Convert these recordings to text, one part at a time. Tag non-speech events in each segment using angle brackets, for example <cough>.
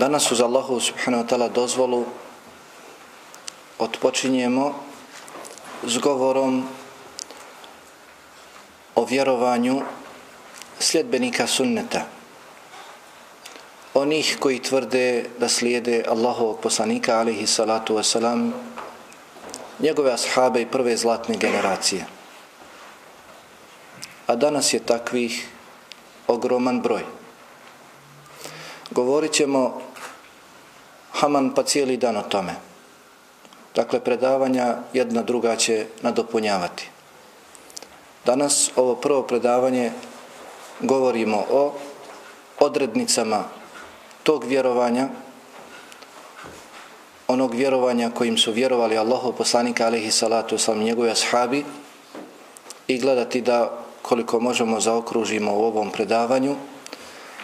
Danas uz Allahu subhanahu wa ta'ala dozvolu otpočinjemo s govorom o vjerovanju sljedbenika sunneta. Onih koji tvrde da slijede Allahovog poslanika alihi salatu wasalam, njegove ashabe i prve zlatne generacije. A danas je takvih ogroman broj. Govorit ćemo Haman pa cijeli dan o tome. Dakle, predavanja jedna druga će nadopunjavati. Danas ovo prvo predavanje govorimo o odrednicama tog vjerovanja, onog vjerovanja kojim su vjerovali Allahov poslanika alaihi salatu sam njegove ashabi i gledati da koliko možemo zaokružimo u ovom predavanju.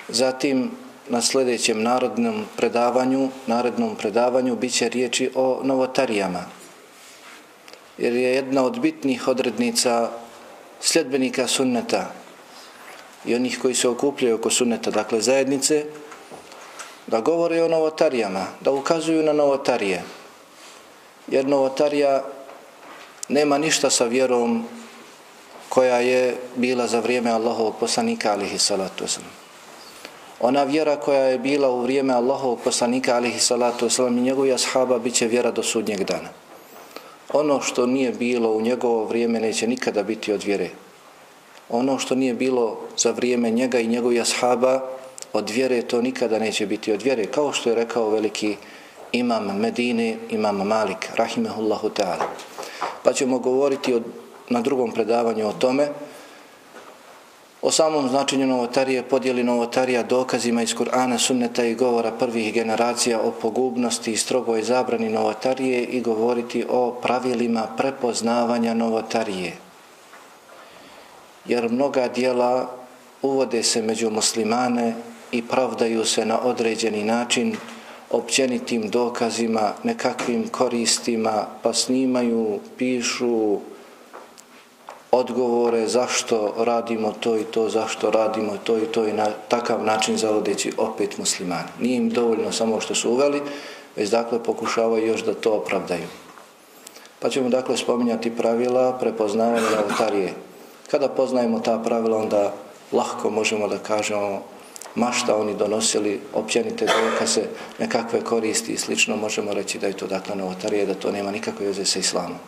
Zatim na sljedećem narodnom predavanju, narednom predavanju biće riječi o novotarijama. Jer je jedna od bitnih odrednica sljedbenika sunneta i onih koji se okupljaju oko sunneta, dakle zajednice, da govore o novotarijama, da ukazuju na novotarije. Jer novotarija nema ništa sa vjerom koja je bila za vrijeme Allahovog poslanika alihi salatu wasalam ona vjera koja je bila u vrijeme Allahovog poslanika alihi salatu wasalam i njegovih ashaba bit će vjera do sudnjeg dana. Ono što nije bilo u njegovo vrijeme neće nikada biti od vjere. Ono što nije bilo za vrijeme njega i njegovih ashaba od vjere to nikada neće biti od vjere. Kao što je rekao veliki imam Medine, imam Malik, rahimehullahu ta'ala. Pa ćemo govoriti o, na drugom predavanju o tome, O samom značenju novotarije podijeli novotarija dokazima iz Kur'ana, sunneta i govora prvih generacija o pogubnosti i strogoj zabrani novotarije i govoriti o pravilima prepoznavanja novotarije. Jer mnoga dijela uvode se među muslimane i pravdaju se na određeni način općenitim dokazima, nekakvim koristima, pa snimaju, pišu, odgovore zašto radimo to i to, zašto radimo to i to i na takav način zavodeći opet muslimani. Nije im dovoljno samo što su uveli, već dakle pokušavaju još da to opravdaju. Pa ćemo dakle spominjati pravila prepoznavanja novotarije. Kada poznajemo ta pravila, onda lahko možemo da kažemo mašta oni donosili općenite dokaze, nekakve koristi i slično, možemo reći da je to dakle novotarije, da to nema nikakve veze sa islamom.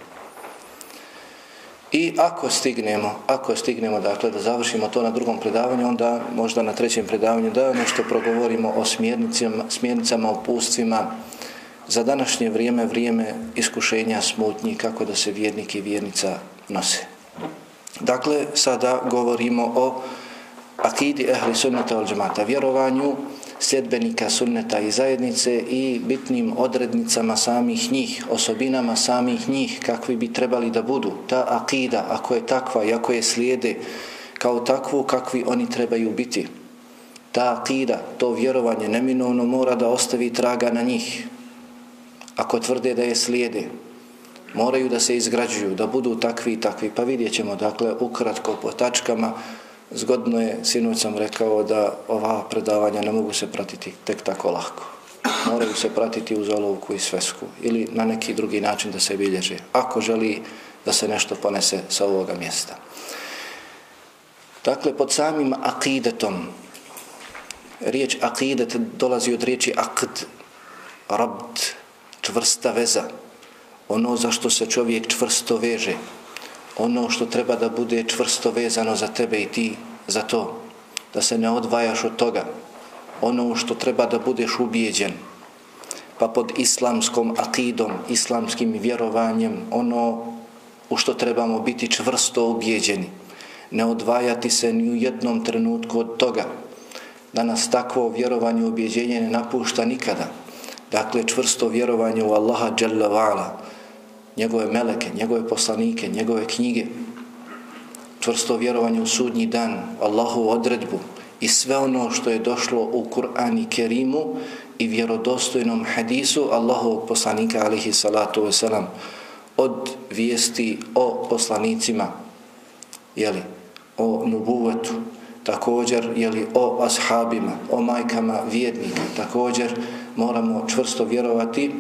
I ako stignemo, ako stignemo dakle da završimo to na drugom predavanju, onda možda na trećem predavanju da nešto progovorimo o smjernicama, smjernicama o za današnje vrijeme, vrijeme iskušenja smutnji, kako da se vjernik i vjernica nose. Dakle, sada govorimo o akidi ehli sunnata al džemata, vjerovanju sljedbenika sunneta i zajednice i bitnim odrednicama samih njih, osobinama samih njih, kakvi bi trebali da budu. Ta akida, ako je takva i ako je slijede kao takvu, kakvi oni trebaju biti. Ta akida, to vjerovanje neminovno mora da ostavi traga na njih. Ako tvrde da je slijede, moraju da se izgrađuju, da budu takvi i takvi. Pa vidjet ćemo, dakle, ukratko po tačkama, Zgodno je, sinoć sam rekao da ova predavanja ne mogu se pratiti tek tako lako. Moraju se pratiti uz olovku i svesku ili na neki drugi način da se bilježe. Ako želi da se nešto ponese sa ovoga mjesta. Dakle, pod samim akidetom, riječ akidet dolazi od riječi akd, rabd, čvrsta veza. Ono za što se čovjek čvrsto veže, ono što treba da bude čvrsto vezano za tebe i ti za to, da se ne odvajaš od toga, ono što treba da budeš ubijeđen, pa pod islamskom akidom, islamskim vjerovanjem, ono u što trebamo biti čvrsto ubijeđeni, ne odvajati se ni u jednom trenutku od toga, da nas takvo vjerovanje u ne napušta nikada. Dakle, čvrsto vjerovanje u Allaha Jalla wa'ala, njegove meleke, njegove poslanike, njegove knjige, čvrsto vjerovanje u sudnji dan, Allahu odredbu i sve ono što je došlo u Kur'an i Kerimu i vjerodostojnom hadisu Allahovog poslanika alihi salatu wasalam od vijesti o poslanicima, jeli, o nubuvetu, također jeli, o ashabima, o majkama vjednika, također moramo čvrsto vjerovati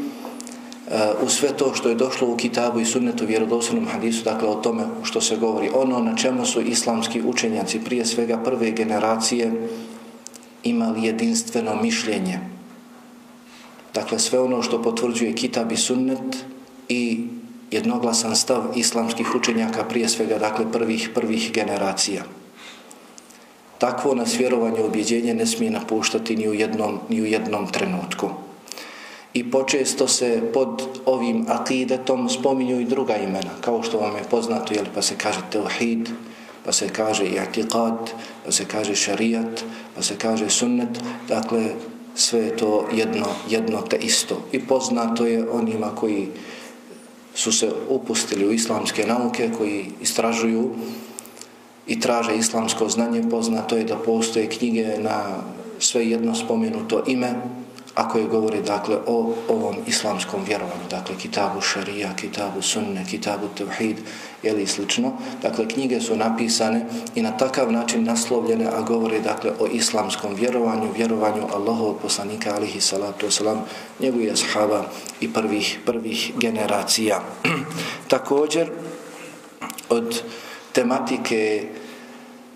u sve to što je došlo u kitabu i sunnetu vjerodostojnom hadisu, dakle o tome što se govori. Ono na čemu su islamski učenjaci prije svega prve generacije imali jedinstveno mišljenje. Dakle, sve ono što potvrđuje kitab i sunnet i jednoglasan stav islamskih učenjaka prije svega, dakle, prvih, prvih generacija. Takvo nas vjerovanje objeđenje ne smije napuštati ni u jednom, ni u jednom trenutku. I počesto se pod ovim akidetom spominju i druga imena, kao što vam je poznato, jel, pa se kaže tevhid, pa se kaže i'tiqad, pa se kaže šarijat, pa se kaže sunnet, dakle, sve je to jedno, jedno te isto. I poznato je onima koji su se upustili u islamske nauke, koji istražuju i traže islamsko znanje, poznato je da postoje knjige na sve jedno spomenuto ime, a koje govori dakle o ovom islamskom vjerovanju, dakle kitabu šarija, kitabu sunne, kitabu tevhid, ili slično. Dakle, knjige su napisane i na takav način naslovljene, a govori dakle o islamskom vjerovanju, vjerovanju Allahovog poslanika, alihi salatu wasalam, njegovih ashaba i prvih, prvih generacija. <clears throat> Također, od tematike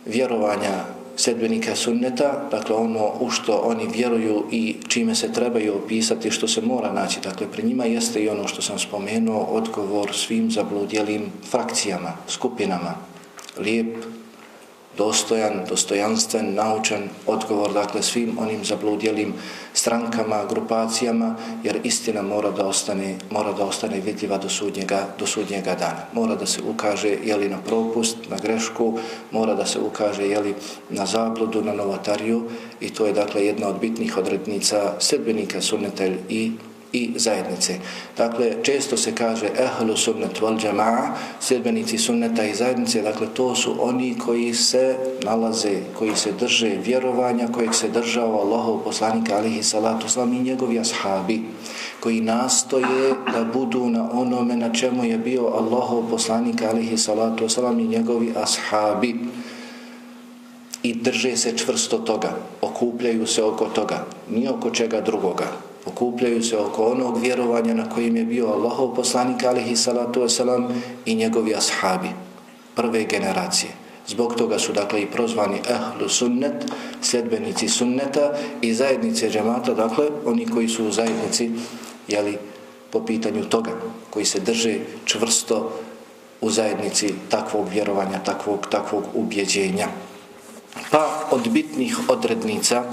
vjerovanja sedbenika sunneta, dakle ono u što oni vjeruju i čime se trebaju opisati, što se mora naći, dakle pri njima jeste i ono što sam spomenuo, odgovor svim zabludjelim frakcijama, skupinama, lijep, dostojan, dostojanstven, naučan odgovor dakle svim onim zabludjelim strankama, grupacijama, jer istina mora da ostane, mora da ostane vidljiva do sudnjega, do sudnjega dana. Mora da se ukaže jeli na propust, na grešku, mora da se ukaže jeli na zabludu, na novotariju i to je dakle jedna od bitnih odrednica sedbenika sunnetelj i i zajednice. Dakle, često se kaže ehlu sunnet wal džama'a, sljedbenici sunneta i zajednice, dakle, to su oni koji se nalaze, koji se drže vjerovanja, kojeg se držao Allahov poslanika alihi salatu slam i njegovi ashabi, koji nastoje da budu na onome na čemu je bio Allahov poslanika alihi salatu slam i njegovi ashabi i drže se čvrsto toga, okupljaju se oko toga, ni oko čega drugoga okupljaju se oko onog vjerovanja na kojim je bio Allahov poslanik alihi salatu wasalam i njegovi ashabi, prve generacije. Zbog toga su dakle i prozvani ahlu sunnet, sljedbenici sunneta i zajednice džemata, dakle oni koji su u zajednici, jeli, po pitanju toga, koji se drže čvrsto u zajednici takvog vjerovanja, takvog, takvog ubjeđenja. Pa od bitnih odrednica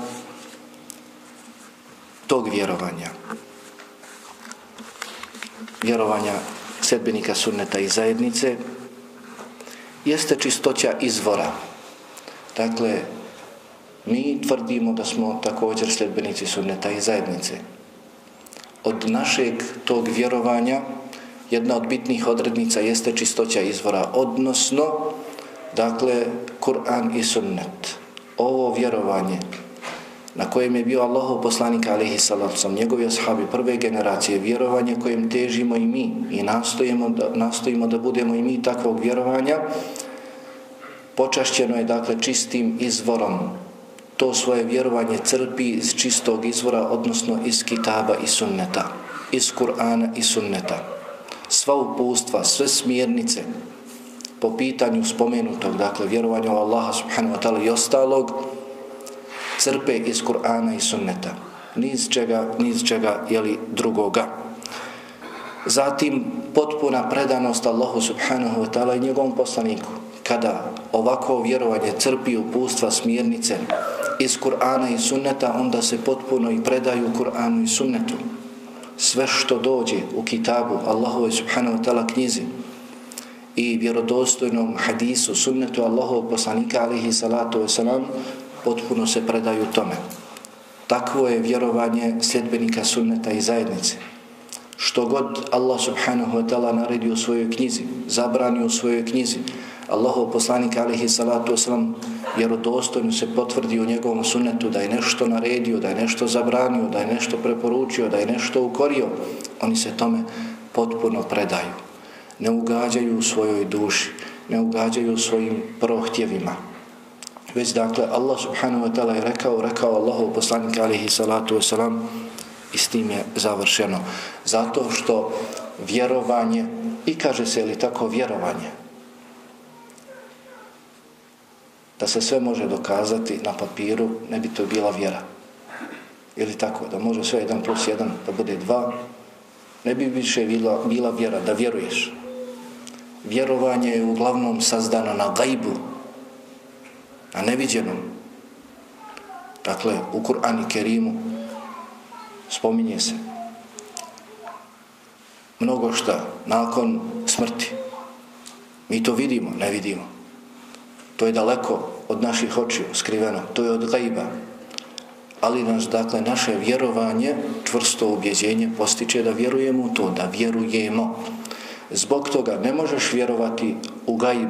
tog vjerovanja. Vjerovanja sedbenika sunneta i zajednice jeste čistoća izvora. Dakle, mi tvrdimo da smo također sljedbenici sunneta i zajednice. Od našeg tog vjerovanja jedna od bitnih odrednica jeste čistoća izvora, odnosno, dakle, Kur'an i sunnet. Ovo vjerovanje na kojem je bio Allahov poslanik alaihi sallam, njegovi ashabi prve generacije, vjerovanje kojem težimo i mi i nastojimo da, nastojimo da budemo i mi takvog vjerovanja, počašćeno je dakle čistim izvorom. To svoje vjerovanje crpi iz čistog izvora, odnosno iz kitaba i sunneta, iz Kur'ana i sunneta. Sva upustva, sve smjernice po pitanju spomenutog, dakle vjerovanja u Allaha subhanahu wa ta'ala i ostalog, crpe iz Kur'ana i sunneta. Niz čega, niz čega, jeli, drugoga. Zatim, potpuna predanost Allahu subhanahu wa ta'ala i njegovom poslaniku. Kada ovako vjerovanje crpi upustva smjernice iz Kur'ana i sunneta, onda se potpuno i predaju Kur'anu i sunnetu. Sve što dođe u kitabu Allahu subhanahu wa ta'ala knjizi i vjerodostojnom hadisu sunnetu Allahu poslanika alihi salatu wasalam, potpuno se predaju tome. Takvo je vjerovanje sljedbenika sunneta i zajednice. Što god Allah subhanahu wa ta'ala naredi u svojoj knjizi, zabrani u svojoj knjizi, Allahov poslanik alihi salatu wasalam vjerodostojno se potvrdi u njegovom sunnetu da je nešto naredio, da je nešto zabranio, da je nešto preporučio, da je nešto ukorio, oni se tome potpuno predaju. Ne ugađaju u svojoj duši, ne ugađaju svojim prohtjevima. Već dakle, Allah subhanahu wa ta'ala je rekao, rekao Allahov poslanik alihi salatu wasalam i s tim je završeno. Zato što vjerovanje, i kaže se li tako vjerovanje, da se sve može dokazati na papiru, ne bi to bila vjera. Ili tako, da može sve jedan plus jedan da bude dva, ne bi više bila, bila vjera, da vjeruješ. Vjerovanje je uglavnom sazdano na gajbu, na neviđenom. Dakle, u Kur'ani Kerimu spominje se mnogo šta nakon smrti. Mi to vidimo, ne vidimo. To je daleko od naših očiju, skriveno. To je od gajba. Ali nas, dakle, naše vjerovanje, čvrsto ubjeđenje, postiče da vjerujemo u to, da vjerujemo. Zbog toga ne možeš vjerovati u gajb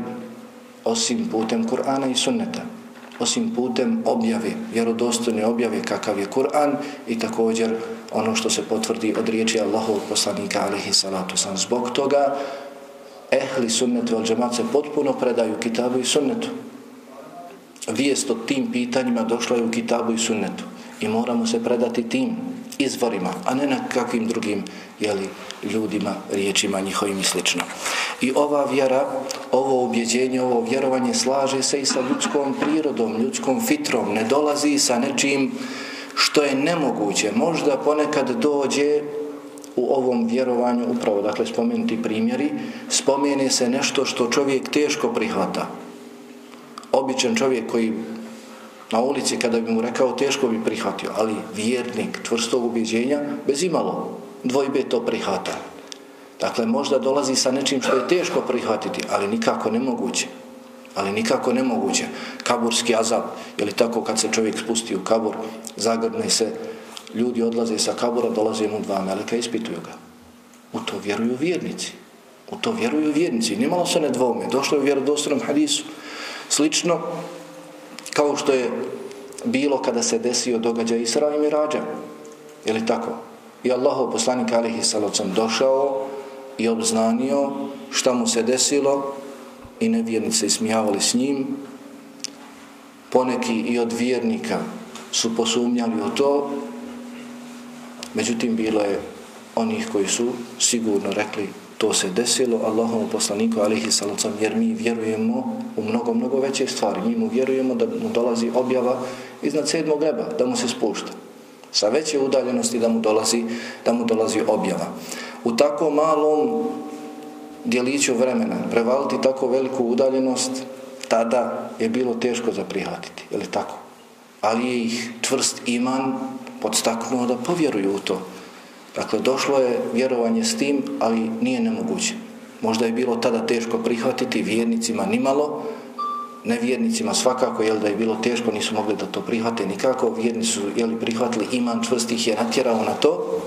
osim putem Kur'ana i sunneta. Osim putem objave, vjerodostojne objave kakav je Kur'an i također ono što se potvrdi od riječi Allahovog poslanika alihi salatu sam. Zbog toga ehli sunnetu al džemat se potpuno predaju kitabu i sunnetu. Vijest o tim pitanjima došla je u kitabu i sunnetu i moramo se predati tim izvorima, a ne na kakvim drugim jeli, ljudima, riječima njihovim i slično. I ova vjera, ovo objeđenje, ovo vjerovanje slaže se i sa ljudskom prirodom, ljudskom fitrom, ne dolazi sa nečim što je nemoguće. Možda ponekad dođe u ovom vjerovanju upravo, dakle spomenuti primjeri, spomene se nešto što čovjek teško prihvata. Običan čovjek koji na ulici kada bi mu rekao teško bi prihvatio, ali vjernik tvrstog ubjeđenja bez imalo dvojbe to prihvata. Dakle, možda dolazi sa nečim što je teško prihvatiti, ali nikako nemoguće. Ali nikako nemoguće. Kaburski azab, ili tako kad se čovjek spusti u kabur, zagrne se ljudi odlaze sa kabura, dolaze mu dva meleka i ispituju ga. U to vjeruju vjernici. U to vjeruju vjernici. Nimalo se ne dvome. Došlo je u vjerodostanom hadisu. Slično kao što je bilo kada se desio događaj Isra i Mirađa. Je li tako? I Allahov poslanik alihi salocom došao i obznanio šta mu se desilo i nevjernice ismijavali s njim. Poneki i od vjernika su posumnjali u to Međutim, bilo je onih koji su sigurno rekli to se desilo Allahom poslaniku alihi salacom jer mi vjerujemo u mnogo, mnogo veće stvari. Mi mu vjerujemo da mu dolazi objava iznad sedmog neba, da mu se spušta. Sa veće udaljenosti da mu dolazi, da mu dolazi objava. U tako malom dijeliću vremena prevaliti tako veliku udaljenost tada je bilo teško za prihvatiti. Je li tako? Ali je ih čvrst iman podstaknuo da povjeruju u to. Dakle, došlo je vjerovanje s tim, ali nije nemoguće. Možda je bilo tada teško prihvatiti vjernicima nimalo, nevjernicima svakako, jel da je bilo teško, nisu mogli da to prihvate nikako, vjernici su jeli, prihvatili iman čvrstih je natjerao na to,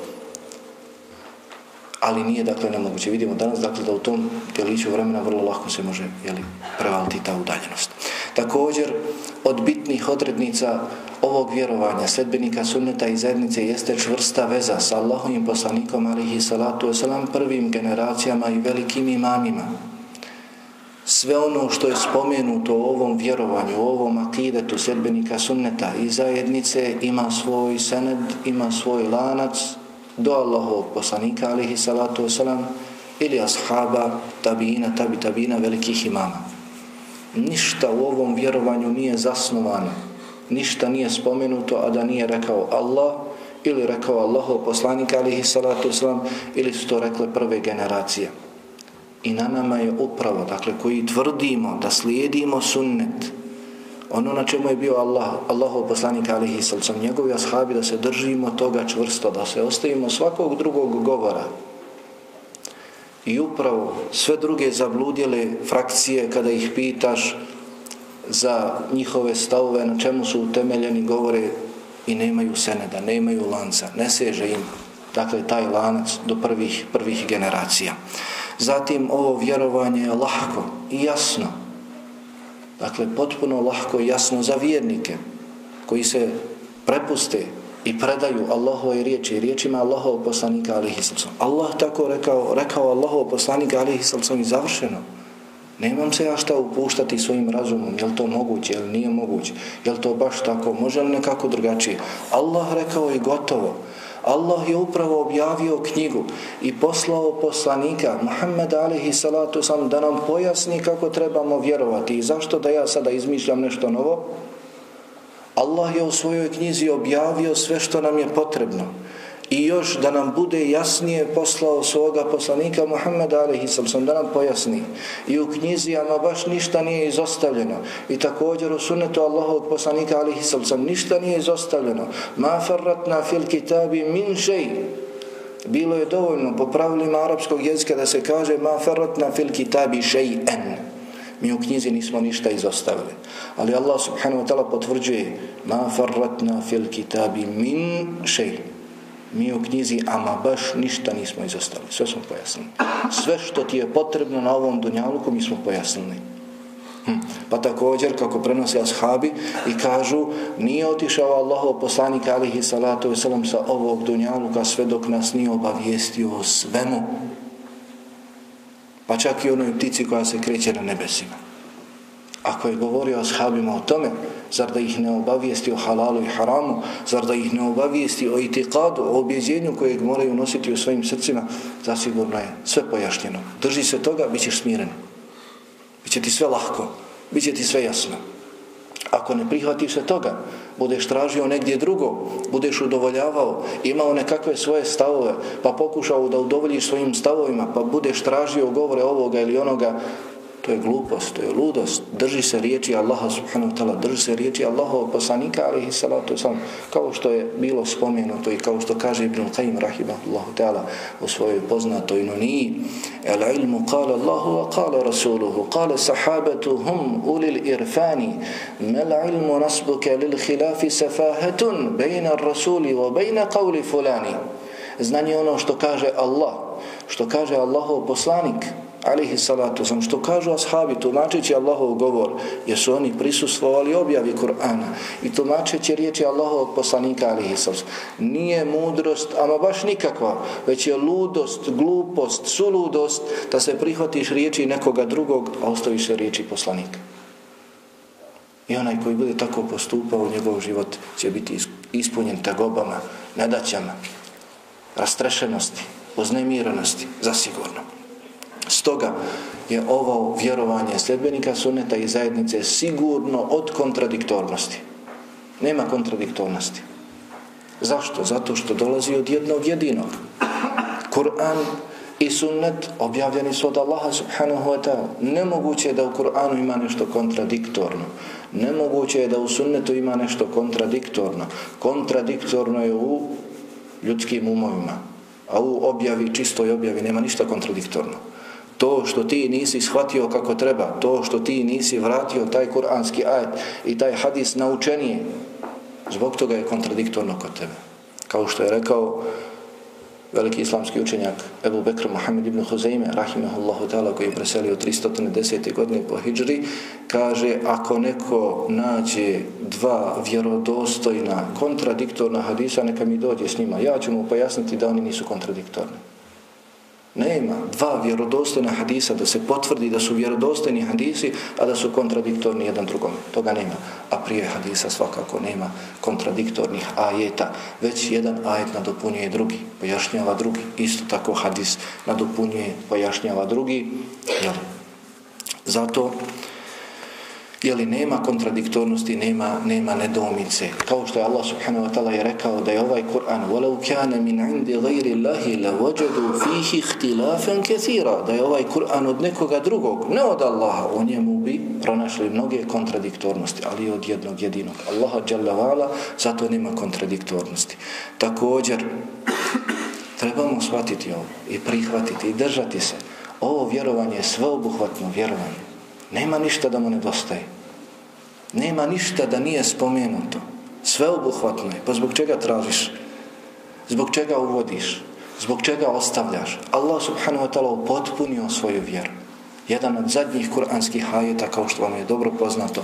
ali nije dakle nemoguće. Vidimo danas dakle da u tom djeliću vremena vrlo lako se može jeli, prevaliti ta udaljenost. Također, od bitnih odrednica ovog vjerovanja sledbenika sunneta i zajednice jeste čvrsta veza sa Allahom i poslanikom alihi salatu wasalam prvim generacijama i velikim imamima. Sve ono što je spomenuto u ovom vjerovanju, u ovom akidetu sledbenika sunneta i zajednice ima svoj sened, ima svoj lanac do Allahovog poslanika alihi salatu wasalam ili ashaba tabina, tabi tabina velikih imama. Ništa u ovom vjerovanju nije zasnovano ništa nije spomenuto, a da nije rekao Allah ili rekao Allahov poslanik alihi salatu wasalam ili su to rekle prve generacije. I na nama je upravo, dakle, koji tvrdimo da slijedimo sunnet, ono na čemu je bio Allah, Allahov poslanik alihi salatu njegovi ashabi, da se držimo toga čvrsto, da se ostavimo svakog drugog govora. I upravo sve druge zabludjele frakcije kada ih pitaš za njihove stavove, na čemu su utemeljeni, govore i nemaju seneda, nemaju lanca, ne seže im, dakle, taj lanac do prvih, prvih generacija. Zatim, ovo vjerovanje je lahko i jasno, dakle, potpuno lahko i jasno za vjernike, koji se prepuste i predaju Allahove riječi, riječima Allahov poslanika alihi sallam. Allah tako rekao, rekao Allahov poslanika alihi sallam i završeno. Nemam se ja šta upuštati svojim razumom, je to moguće, je nije moguće, je to baš tako, može li nekako drugačije. Allah rekao i gotovo. Allah je upravo objavio knjigu i poslao poslanika Muhammed alihi salatu sam da nam pojasni kako trebamo vjerovati i zašto da ja sada izmišljam nešto novo. Allah je u svojoj knjizi objavio sve što nam je potrebno i još da nam bude jasnije poslao svoga poslanika Muhammeda alaihi da nam pojasni. I u knjizi ama baš ništa nije izostavljeno. I također u sunetu Allahovog poslanika alaihi ništa nije izostavljeno. Ma farratna fil kitabi min šej bilo je dovoljno po pravilima arapskog jezika da se kaže ma farratna fil kitabi šej en mi u knjizi nismo ništa izostavili. Ali Allah subhanahu wa ta'ala potvrđuje ma farratna fil kitabi min šej mi u knjizi ama baš ništa nismo izostavili. Sve smo pojasnili. Sve što ti je potrebno na ovom dunjaluku mi smo pojasnili. Hm. Pa također, kako prenose ashabi i kažu, nije otišao Allahov poslanik alihi salatu wasalam sa ovog dunjaluka sve dok nas nije obavijestio o svemu. Pa čak i onoj ptici koja se kreće na nebesima. Ako je govorio ashabima o tome, zar da ih ne obavijesti o halalu i haramu, zar da ih ne obavijesti o itikadu, o objeđenju kojeg moraju nositi u svojim srcima, zasigurno je sve pojašnjeno. Drži se toga, bit ćeš smiren. Biće ti sve lahko, bit ti sve jasno. Ako ne prihvatiš se toga, budeš tražio negdje drugo, budeš udovoljavao, imao nekakve svoje stavove, pa pokušao da udovoljiš svojim stavovima, pa budeš tražio govore ovoga ili onoga, To je glupost, to je ludost. Drži se riječi Allaha subhanahu wa ta'ala, drži se riječi Allaha poslanika alihi salatu sam, kao što je bilo spomenuto i kao što kaže Ibn Qayyim rahimahullahu ta'ala u svojoj poznatoj nuniji. El ilmu kala Allahu wa kala Rasuluhu, kala sahabatu hum ulil irfani, mel ilmu nasbuke lil khilafi safahatun, bejna rasuli wa bejna qavli fulani. Znanje ono što kaže Allah, što kaže Allahov poslanik, alihi salatu sam, što kažu ashabi, tumačeći Allahov govor, jer su oni prisustvovali objavi Kur'ana i tumačeći riječi Allahovog poslanika, alihi salatu nije mudrost, ama baš nikakva, već je ludost, glupost, suludost, da se prihvatiš riječi nekoga drugog, a ostaviš se riječi poslanika. I onaj koji bude tako postupao, njegov život će biti ispunjen tegobama, nedaćama, rastrešenosti, uznemiranosti, zasigurno. Stoga je ovo vjerovanje sljedbenika suneta i zajednice sigurno od kontradiktornosti. Nema kontradiktornosti. Zašto? Zato što dolazi od jednog jedinog. Kur'an i sunnet objavljeni su od Allaha subhanahu wa ta'ala. Nemoguće je da u Kur'anu ima nešto kontradiktorno. Nemoguće je da u sunnetu ima nešto kontradiktorno. Kontradiktorno je u ljudskim umovima. A u objavi, čistoj objavi, nema ništa kontradiktorno to što ti nisi shvatio kako treba, to što ti nisi vratio taj kuranski ajet i taj hadis naučenije, zbog toga je kontradiktorno kod tebe. Kao što je rekao veliki islamski učenjak Ebu Bekr Muhammed ibn Huzeime, rahimahullahu ta'ala, koji je preselio 310. godine po Hidžri, kaže, ako neko nađe dva vjerodostojna, kontradiktorna hadisa, neka mi dođe s njima. Ja ću mu pojasniti da oni nisu kontradiktorni. Nema dva vjerodostojna hadisa da se potvrdi da su vjerodostojni hadisi, a da su kontradiktorni jedan drugom. Toga nema. A prije hadisa svakako nema kontradiktornih ajeta. Već jedan ajet nadopunjuje drugi, pojašnjava drugi. Isto tako hadis nadopunjuje, pojašnjava drugi. Jel? Zato jeli nema kontradiktornosti, nema, nema nedoumice. Kao što je Allah subhanahu wa ta'ala je rekao da je ovaj Kur'an وَلَوْ كَانَ مِنْ عِنْدِ غَيْرِ اللَّهِ لَوَجَدُوا فِيهِ اخْتِلَافًا كَثِيرًا da je ovaj Kur'an od nekoga drugog, ne od Allaha, o njemu bi pronašli mnoge kontradiktornosti, ali od jednog jedinog. Allaha jalla vala, zato nema kontradiktornosti. Također, trebamo shvatiti ovo i prihvatiti i držati se. Ovo vjerovanje je sveobuhvatno vjerovanje. Nema ništa da mu nedostaje. Nema ništa da nije spomenuto. Sve obuhvatno je. Pa zbog čega tražiš? Zbog čega uvodiš? Zbog čega ostavljaš? Allah subhanahu wa ta'ala upotpunio svoju vjeru. Jedan od zadnjih kuranskih ajeta, kao što vam je dobro poznato,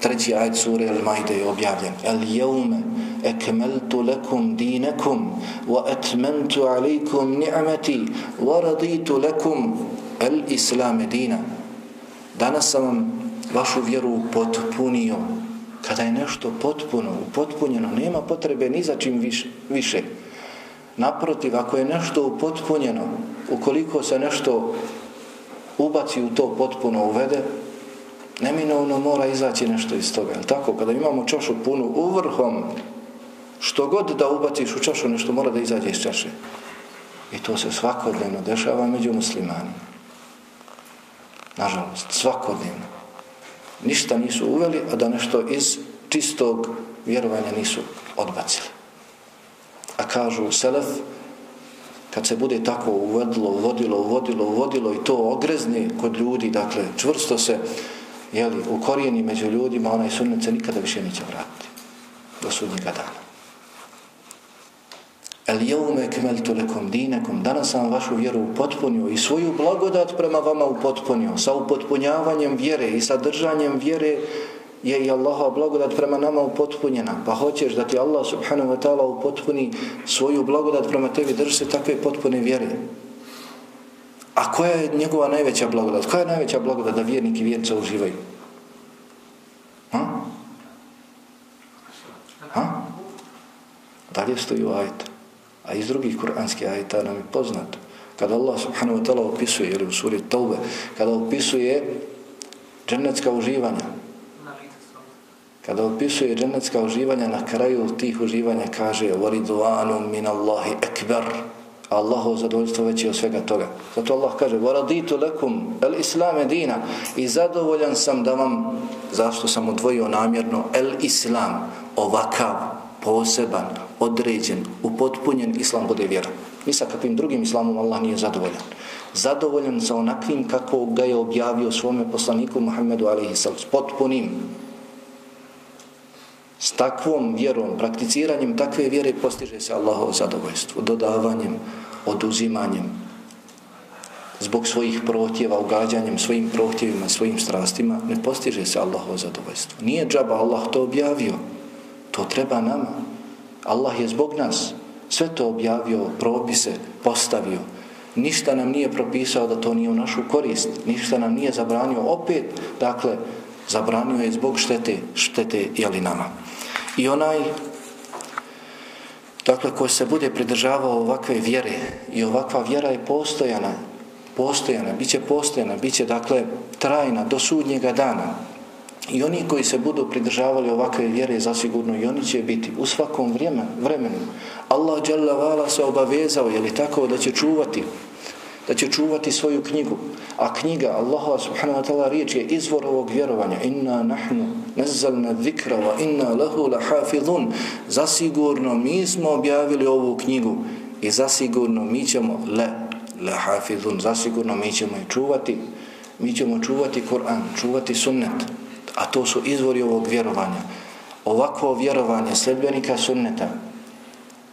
treći ajet sure Al-Majde je objavljen. El jeume ekmeltu lekum dinekum wa etmentu alikum ni'meti, wa raditu lekum el islame dina. Danas sam vam vašu vjeru potpunio. Kada je nešto potpuno, upotpunjeno, nema potrebe ni za čim više. više. Naprotiv, ako je nešto upotpunjeno, ukoliko se nešto ubaci u to potpuno uvede, neminovno mora izaći nešto iz toga. Jel tako? Kada imamo čašu punu uvrhom, što god da ubaciš u čašu, nešto mora da izađe iz čaše. I to se svakodnevno dešava među muslimanima. Nažalost, svakodnevno. Ništa nisu uveli, a da nešto iz čistog vjerovanja nisu odbacili. A kažu Selef, kad se bude tako uvedlo, uvodilo, uvodilo, uvodilo i to ogrezne kod ljudi, dakle, čvrsto se jeli, u korijeni među ljudima, onaj sunnet se nikada više neće vratiti do sudnjega dana. El jevme kemeltu lekom dinekom, danas sam vašu vjeru upotpunio i svoju blagodat prema vama upotpunio, sa upotpunjavanjem vjere i sadržanjem vjere je i Allaha blagodat prema nama upotpunjena. Pa hoćeš da ti Allah subhanahu wa ta'ala upotpuni svoju blagodat prema tebi, drži se takve potpune vjere. A koja je njegova najveća blagodat? Koja je najveća blagodat da vjernik i vjernica uživaju? Ha? Ha? Dalje stoji u ajetu. A iz drugih kuranskih ajta nam je poznato. Kada Allah subhanahu wa ta'ala opisuje, ili u suri Taube, kada opisuje džennetska uživanja, kada opisuje džennetska uživanja, na kraju tih uživanja kaže وَرِدُوَانُ مِنَ اللَّهِ أَكْبَرُ Allaho zadovoljstvo veće od svega toga. Zato Allah kaže وَرَدِيتُ لَكُمْ الْإِسْلَامِ دِينَ I zadovoljan sam da vam, zašto sam odvojio namjerno, el islam, ovakav, poseban, određen, upotpunjen islam bude vjera. Ni sa kakvim drugim islamom Allah nije zadovoljan. Zadovoljan sa onakvim kako ga je objavio svome poslaniku Muhammedu a.s. potpunim, S takvom vjerom, prakticiranjem takve vjere postiže se Allahovo zadovoljstvo, dodavanjem, oduzimanjem, zbog svojih protjeva, ugađanjem svojim protjevima, svojim strastima, ne postiže se Allahovo zadovoljstvo. Nije džaba Allah to objavio, to treba nama. Allah je zbog nas sve to objavio, propise, postavio. Ništa nam nije propisao da to nije u našu korist, ništa nam nije zabranio opet, dakle, zabranio je zbog štete, štete jeli nama. I onaj dakle ko se bude pridržavao ovakve vjere i ovakva vjera je postojana, postojana, bit će postojana, bit će dakle trajna do sudnjega dana. I oni koji se budu pridržavali ovakve vjere zasigurno i oni će biti u svakom vremenu. Allah se obavezao, je li tako, da će čuvati da će čuvati svoju knjigu. A knjiga Allaha subhanahu wa ta'ala riječ je izvor ovog vjerovanja. Inna nahnu nazzalna zikra wa inna lahu lahafidhun. Zasigurno mi smo objavili ovu knjigu i zasigurno mi ćemo le lahafidhun. Zasigurno mi ćemo je čuvati. Mi ćemo čuvati Kur'an, čuvati sunnet. A to su izvori ovog vjerovanja. Ovako vjerovanje sljedbenika sunneta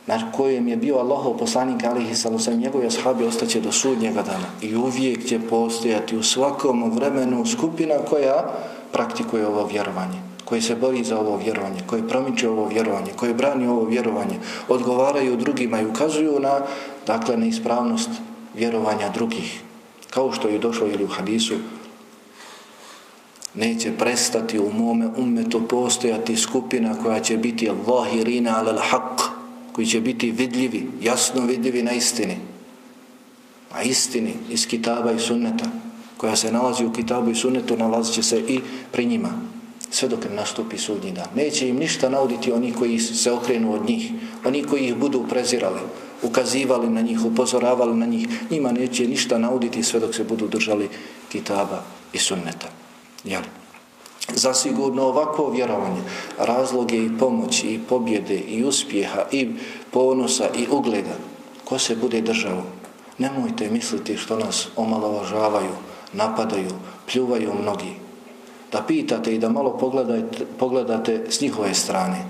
na kojem je bio Allahov poslanik alihi sallam njegove ashabi ostaće do sudnjega dana i uvijek će postojati u svakom vremenu skupina koja praktikuje ovo vjerovanje koji se bori za ovo vjerovanje, koji promiče ovo vjerovanje, koji brani ovo vjerovanje, odgovaraju drugima i ukazuju na dakle neispravnost vjerovanja drugih. Kao što je došlo ili u hadisu, neće prestati u mome ummetu postojati skupina koja će biti Allahirina alal haq, koji će biti vidljivi, jasno vidljivi na istini. Na istini iz kitaba i sunneta, koja se nalazi u kitabu i sunnetu, nalazit će se i pri njima, sve dok nastupi sudnji dan. Neće im ništa nauditi oni koji se okrenu od njih, oni koji ih budu prezirali, ukazivali na njih, upozoravali na njih, njima neće ništa nauditi sve dok se budu držali kitaba i sunneta. Jel? Zasigurno ovako vjerovanje, razloge i pomoći i pobjede i uspjeha i ponosa i ugleda, ko se bude držao, nemojte misliti što nas omalovažavaju, napadaju, pljuvaju mnogi. da pitate i da malo pogledate, pogledate s njihove strane,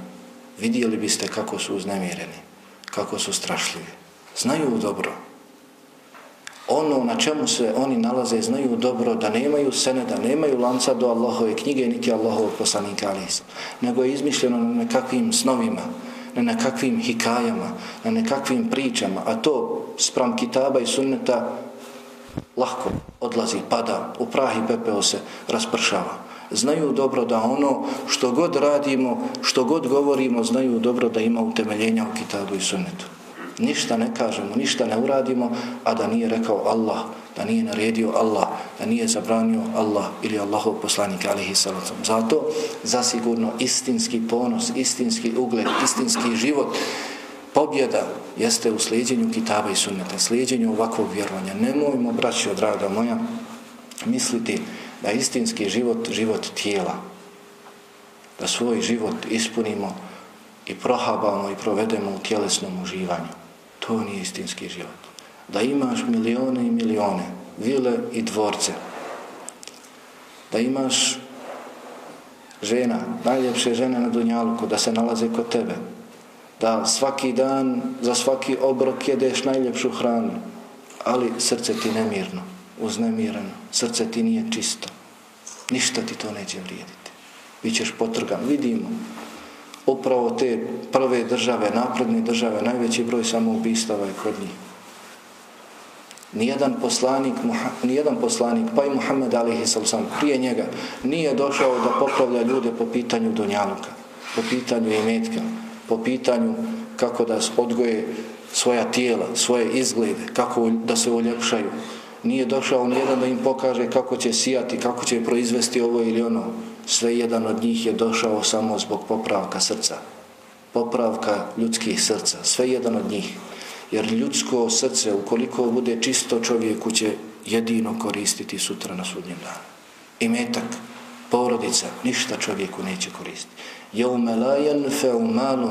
vidjeli biste kako su uznemireni, kako su strašljivi. Znaju dobro. Ono na čemu se oni nalaze, znaju dobro da nemaju sene, da nemaju lanca do Allahove knjige, niti Allahovog poslanika Alisa. Nego je izmišljeno na nekakvim snovima, na nekakvim hikajama, na nekakvim pričama, a to sprem kitaba i sunneta lahko odlazi, pada, u prah i pepeo se raspršava. Znaju dobro da ono što god radimo, što god govorimo, znaju dobro da ima utemeljenja u kitabu i sunnetu. Ništa ne kažemo, ništa ne uradimo, a da nije rekao Allah, da nije naredio Allah, da nije zabranio Allah ili Allahov poslanik alihi salatom. Zato zasigurno istinski ponos, istinski ugled, istinski život, pobjeda jeste u slijedjenju kitaba i sunneta, slijedjenju ovakvog vjerovanja. Nemojmo, braći od draga moja, misliti da istinski život, život tijela, da svoj život ispunimo i prohabamo i provedemo u tjelesnom uživanju. To nije istinski život. Da imaš milione i milione, vile i dvorce, da imaš žena, najljepše žene na Dunjaluku, da se nalaze kod tebe, da svaki dan za svaki obrok jedeš najljepšu hranu, ali srce ti nemirno, uznemirano, srce ti nije čisto. Ništa ti to neće vrijediti. Bićeš potrgan. Vidimo, upravo te prve države, napredne države, najveći broj samoubistava je kod njih. Nijedan poslanik, nijedan poslanik, pa i Muhammed alihi sam prije njega, nije došao da popravlja ljude po pitanju donjaluka, po pitanju imetka, po pitanju kako da odgoje svoja tijela, svoje izglede, kako da se uljepšaju. Nije došao nijedan da im pokaže kako će sijati, kako će proizvesti ovo ili ono sve jedan od njih je došao samo zbog popravka srca popravka ljudskih srca sve jedan od njih. Jer ljudsko srce ukoliko bude čisto čovjeku će jedino koristiti sutra na sudnjem danu. I metak porodica ništa čovjeku neće koristiti. يوم لا ينفع مال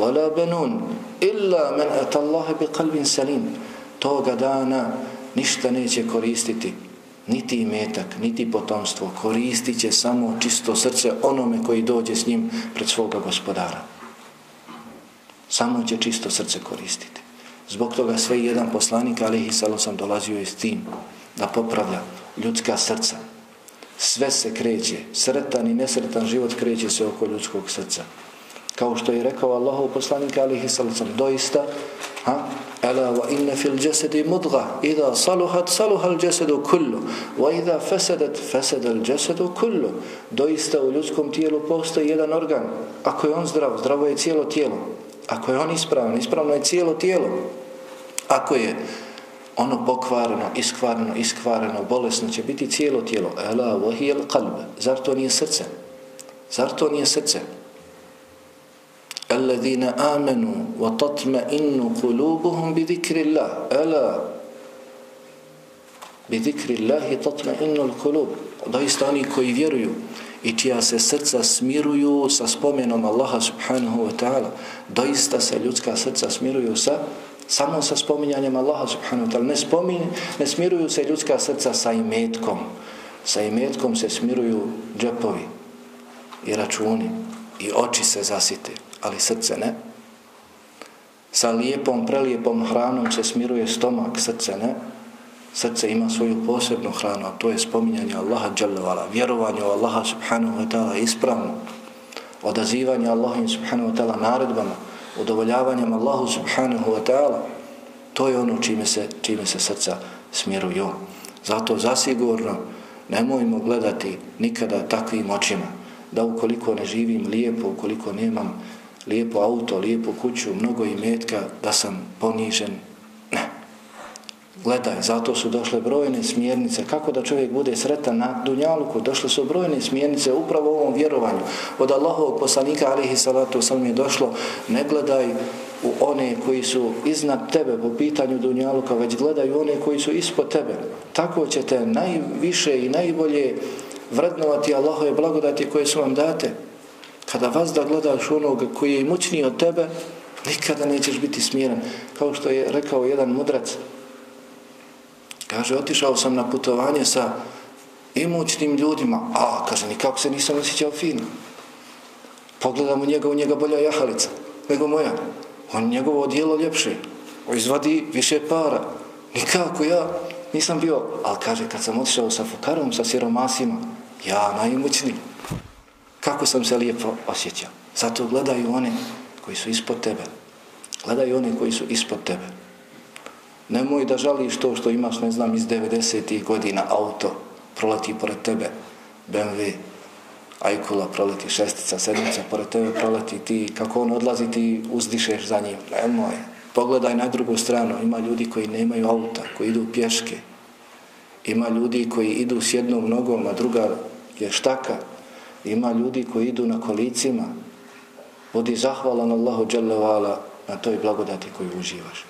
ولا benun, illa men اتى bi kalbin salim. toga dana ništa neće koristiti niti imetak, niti potomstvo, koristit će samo čisto srce onome koji dođe s njim pred svoga gospodara. Samo će čisto srce koristiti. Zbog toga sve jedan poslanik, ali i salo sam dolazio iz tim, da popravlja ljudska srca. Sve se kreće, sretan i nesretan život kreće se oko ljudskog srca. Kao što je rekao Allahov poslanik, ali i salo sam, doista, ha, Ala wa inna fil jasadi mudgha. Idha saluhat saluha al jasadu kullu. Wa idha fasadat fasada al jasadu kullu. Doista u ljudskom tijelu postoji jedan organ. Ako je on zdrav zdravo je cijelo tijelo. Ako je on ispravan ispravno je cijelo tijelo. Ako je ono pokvareno iskvareno iskvareno bolesno će biti cijelo tijelo. Ala wa hiya al qalb. Zar to nije srce? Zar to nije srce? الذين آمنوا وتطمئن قلوبهم بذكر الله ألا بذكر الله تطمئن القلوب doista oni koji vjeruju i čija se srca smiruju sa spomenom Allaha subhanahu wa ta'ala doista se ljudska srca smiruju sa samo sa spominjanjem Allaha subhanahu wa ta'ala ne, spomin, ne smiruju se ljudska srca sa imetkom sa imetkom se smiruju džepovi i računi i oči se zasite ali srce ne. Sa lijepom, prelijepom hranom se smiruje stomak, srce ne. Srce ima svoju posebnu hranu, a to je spominjanje Allaha dželjavala, vjerovanje u Allaha subhanahu wa ta'ala ispravno, odazivanje Allahim subhanahu wa ta'ala naredbama, udovoljavanjem Allahu subhanahu wa ta'ala, to je ono čime se, čime se srca smiruju. Zato zasigurno nemojmo gledati nikada takvim očima, da ukoliko ne živim lijepo, ukoliko nemam lijepo auto, lijepu kuću, mnogo imetka, da sam ponižen. Ne. Gledaj, zato su došle brojne smjernice. Kako da čovjek bude sretan na Dunjaluku? Došle su brojne smjernice upravo u ovom vjerovanju. Od Allahovog poslanika, alihi salatu, sam je došlo, ne gledaj u one koji su iznad tebe po pitanju Dunjaluka, već gledaj u one koji su ispod tebe. Tako ćete najviše i najbolje vrednovati Allahove blagodati koje su vam date. Kada vas da gledaš onoga koji je moćniji od tebe, nikada nećeš biti smiren. Kao što je rekao jedan mudrac, kaže, otišao sam na putovanje sa imućnim ljudima, a, kaže, nikako se nisam osjećao fino. Pogledam u njega, u njega bolja jahalica nego moja. On njegovo odijelo ljepše. On izvadi više para. Nikako ja nisam bio, ali kaže, kad sam otišao sa fukarom, sa siromasima, ja najimućniji. Kako sam se lijepo osjećao. Zato gledaju one koji su ispod tebe. Gledaju one koji su ispod tebe. Nemoj da žališ to što imaš, ne znam, iz 90. godina auto, proleti pored tebe, BMW, Ajkula proleti, šestica, sedmica, pored tebe proleti ti, kako on odlazi, ti uzdišeš za njim. Nemoj. Pogledaj na drugu stranu, ima ljudi koji nemaju auta, koji idu pješke. Ima ljudi koji idu s jednom nogom, a druga je štaka. Ima ljudi koji idu na kolicima. Budi zahvalan Allahu dželevala na toj blagodati koju uživaš.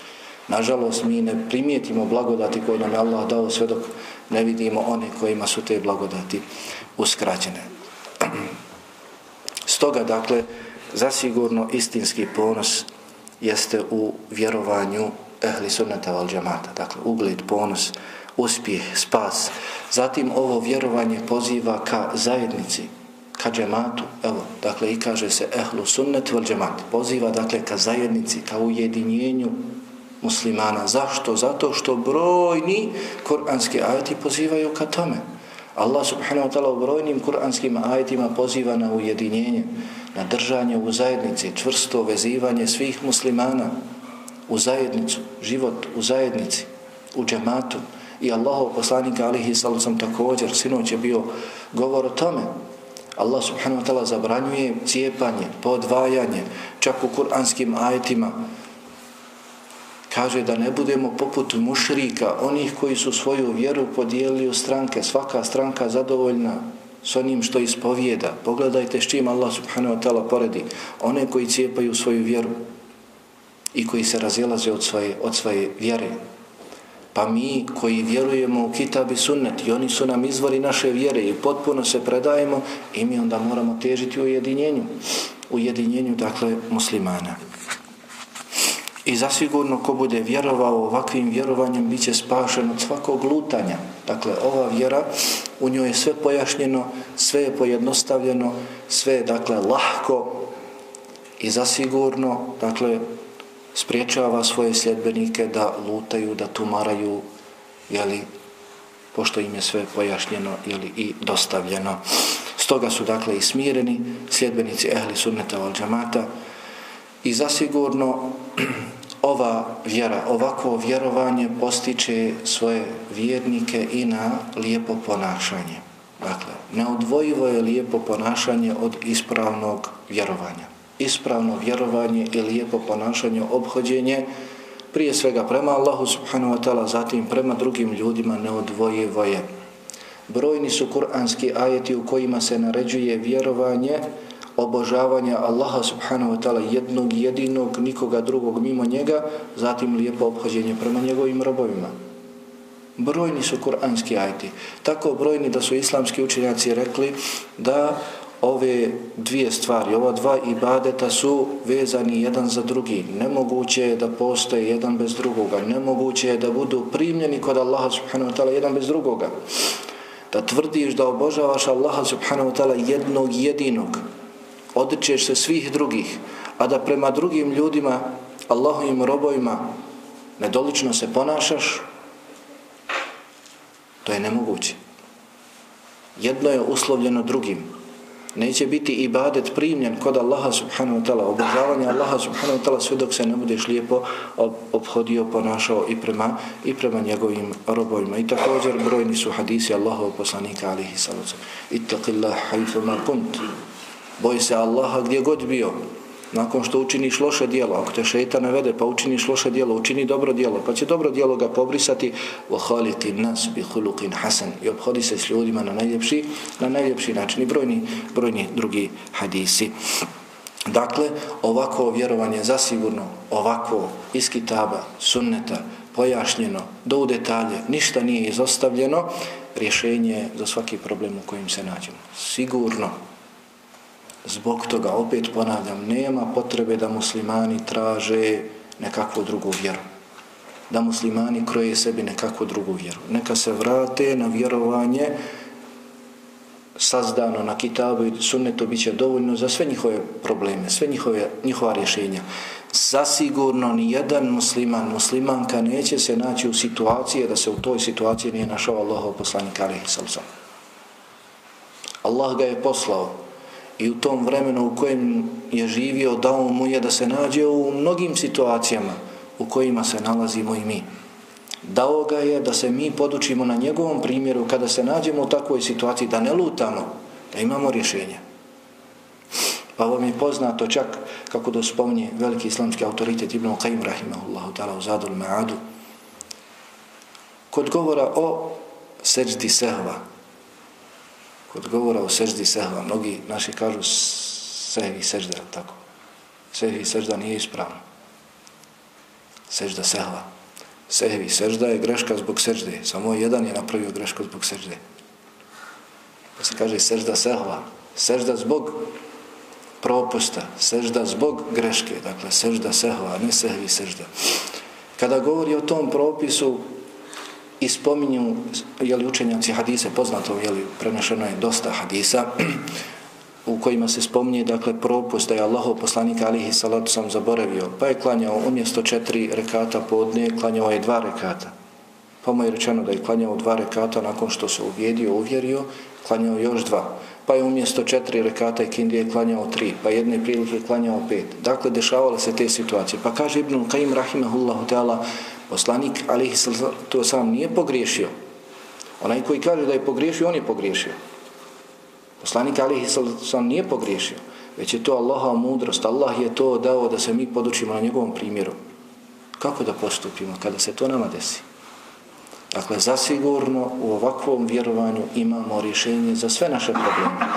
Nažalost, mi ne primijetimo blagodati koje nam je Allah dao sve dok ne vidimo one kojima su te blagodati uskraćene. Stoga, dakle, zasigurno istinski ponos jeste u vjerovanju ehli sunnata val džamata. Dakle, ugled, ponos, uspjeh, spas. Zatim ovo vjerovanje poziva ka zajednici, ka džematu, evo, dakle, i kaže se ehlu sunnet vel džemat, Poziva, dakle, ka zajednici, ka ujedinjenju muslimana. Zašto? Zato što brojni kuranski ajati pozivaju ka tome. Allah subhanahu wa ta'ala u brojnim kuranskim ajetima poziva na ujedinjenje, na držanje u zajednici, čvrsto vezivanje svih muslimana u zajednicu, život u zajednici, u džematu. I Allahov poslanika alihi sallam također, sinoć je bio govor o tome. Allah subhanahu wa ta'ala zabranjuje cijepanje, podvajanje, čak u kuranskim ajetima kaže da ne budemo poput mušrika, onih koji su svoju vjeru podijelili u stranke, svaka stranka zadovoljna s onim što ispovijeda. Pogledajte s čim Allah subhanahu wa ta'ala poredi. One koji cijepaju svoju vjeru i koji se razjelaze od svoje, od svoje vjere. Pa mi koji vjerujemo u kitab i sunnet i oni su nam izvori naše vjere i potpuno se predajemo i mi onda moramo težiti u ujedinjenju. U ujedinjenju, dakle, muslimana. I zasigurno ko bude vjerovao ovakvim vjerovanjem bit će spašen od svakog lutanja. Dakle, ova vjera, u njoj je sve pojašnjeno, sve je pojednostavljeno, sve je, dakle, lahko i zasigurno, dakle, spriječava svoje sljedbenike da lutaju, da tumaraju, jeli, pošto im je sve pojašnjeno jeli, i dostavljeno. Stoga su, dakle, i smireni sljedbenici ehli sunneta val džamata i zasigurno <clears throat> ova vjera, ovako vjerovanje postiče svoje vjernike i na lijepo ponašanje. Dakle, neodvojivo je lijepo ponašanje od ispravnog vjerovanja. Ispravno vjerovanje i lijepo ponašanje, obhođenje, prije svega prema Allahu subhanahu wa ta'ala, zatim prema drugim ljudima neodvojivo je. Brojni su kuranski ajeti u kojima se naređuje vjerovanje, obožavanje Allaha subhanahu wa ta'ala jednog jedinog, nikoga drugog mimo njega, zatim lijepo obhođenje prema njegovim robovima. Brojni su kuranski ajeti, Tako brojni da su islamski učenjaci rekli da ove dvije stvari, ova dva ibadeta su vezani jedan za drugi. Nemoguće je da postoje jedan bez drugoga. Nemoguće je da budu primljeni kod Allaha subhanahu wa ta'ala jedan bez drugoga. Da tvrdiš da obožavaš Allaha subhanahu wa ta'ala jednog jedinog odričeš se svih drugih, a da prema drugim ljudima, Allahovim robovima, nedolično se ponašaš, to je nemoguće. Jedno je uslovljeno drugim. Neće biti ibadet primljen kod Allaha subhanahu wa ta'ala, obožavanje Allaha subhanahu wa ta'ala sve dok se ne budeš lijepo obhodio, ponašao i prema, i prema njegovim robovima. I također brojni su hadisi Allahov poslanika alihi sallam. Ittaqillah hajfuma kunt. Boj se Allaha gdje god bio Nakon što učiniš loše dijelo, ako te šeitan ne vede, pa učiniš loše dijelo, učini dobro dijelo, pa će dobro dijelo ga pobrisati وَحَالِتِ nas bi خُلُقٍ hasan i obhodi se s ljudima na najljepši, na najljepši način i brojni, brojni drugi hadisi. Dakle, ovako vjerovanje zasigurno, ovako iz kitaba, sunneta, pojašnjeno, do u detalje, ništa nije izostavljeno, rješenje za svaki problem u kojim se nađemo. Sigurno, Zbog toga, opet ponavljam, nema potrebe da muslimani traže nekakvu drugu vjeru. Da muslimani kroje sebi nekakvu drugu vjeru. Neka se vrate na vjerovanje sazdano na kitabu i sunnetu bit će dovoljno za sve njihove probleme, sve njihove, njihova rješenja. Zasigurno ni jedan musliman, muslimanka neće se naći u situaciji da se u toj situaciji nije našao Allahov poslanik alaihi sallam. Allah ga je poslao i u tom vremenu u kojem je živio dao mu je da se nađe u mnogim situacijama u kojima se nalazimo i mi. Dao ga je da se mi podučimo na njegovom primjeru kada se nađemo u takvoj situaciji, da ne lutamo, da imamo rješenje. Pa vam je poznato čak kako da spominje veliki islamski autoritet Ibn Qaim rahimahullahu ta'ala u Zadul Ma'adu kod govora o seđdi sehva kod govora o seždi sehva mnogi naši kažu sehvi sežda, tako sehvi sežda nije ispravno Sežda sehva sehvi sežda je greška zbog sežde. Samo jedan je napravio grešku zbog sežde. Pa se kaže sežda sehva. Sežda zbog propusta. Sežda zbog greške. Dakle, sežda sehva, ne sehvi sežda. Kada govori o tom propisu i spominju jeli, učenjaci hadise, poznato, jeli, prenešeno je dosta hadisa, u kojima se spominje dakle propust da je Allahov poslanik alihi salatu sam zaboravio pa je klanjao umjesto četiri rekata podne klanjao je dva rekata. Pa mu je rečeno da je klanjao dva rekata nakon što se uvjedio, uvjerio klanjao još dva. Pa je umjesto četiri rekata i kindije klanjao tri pa jedne prilike klanjao pet. Dakle dešavale se te situacije. Pa kaže Ibn Qaim rahimahullahu ta'ala poslanik ali to sam nije pogriješio onaj koji kaže da je pogriješio on je pogriješio Poslanik Ali sam nije pogriješio, već je to Allaha mudrost. Allah je to dao da se mi podučimo na njegovom primjeru. Kako da postupimo kada se to nama desi? Dakle, zasigurno u ovakvom vjerovanju imamo rješenje za sve naše probleme,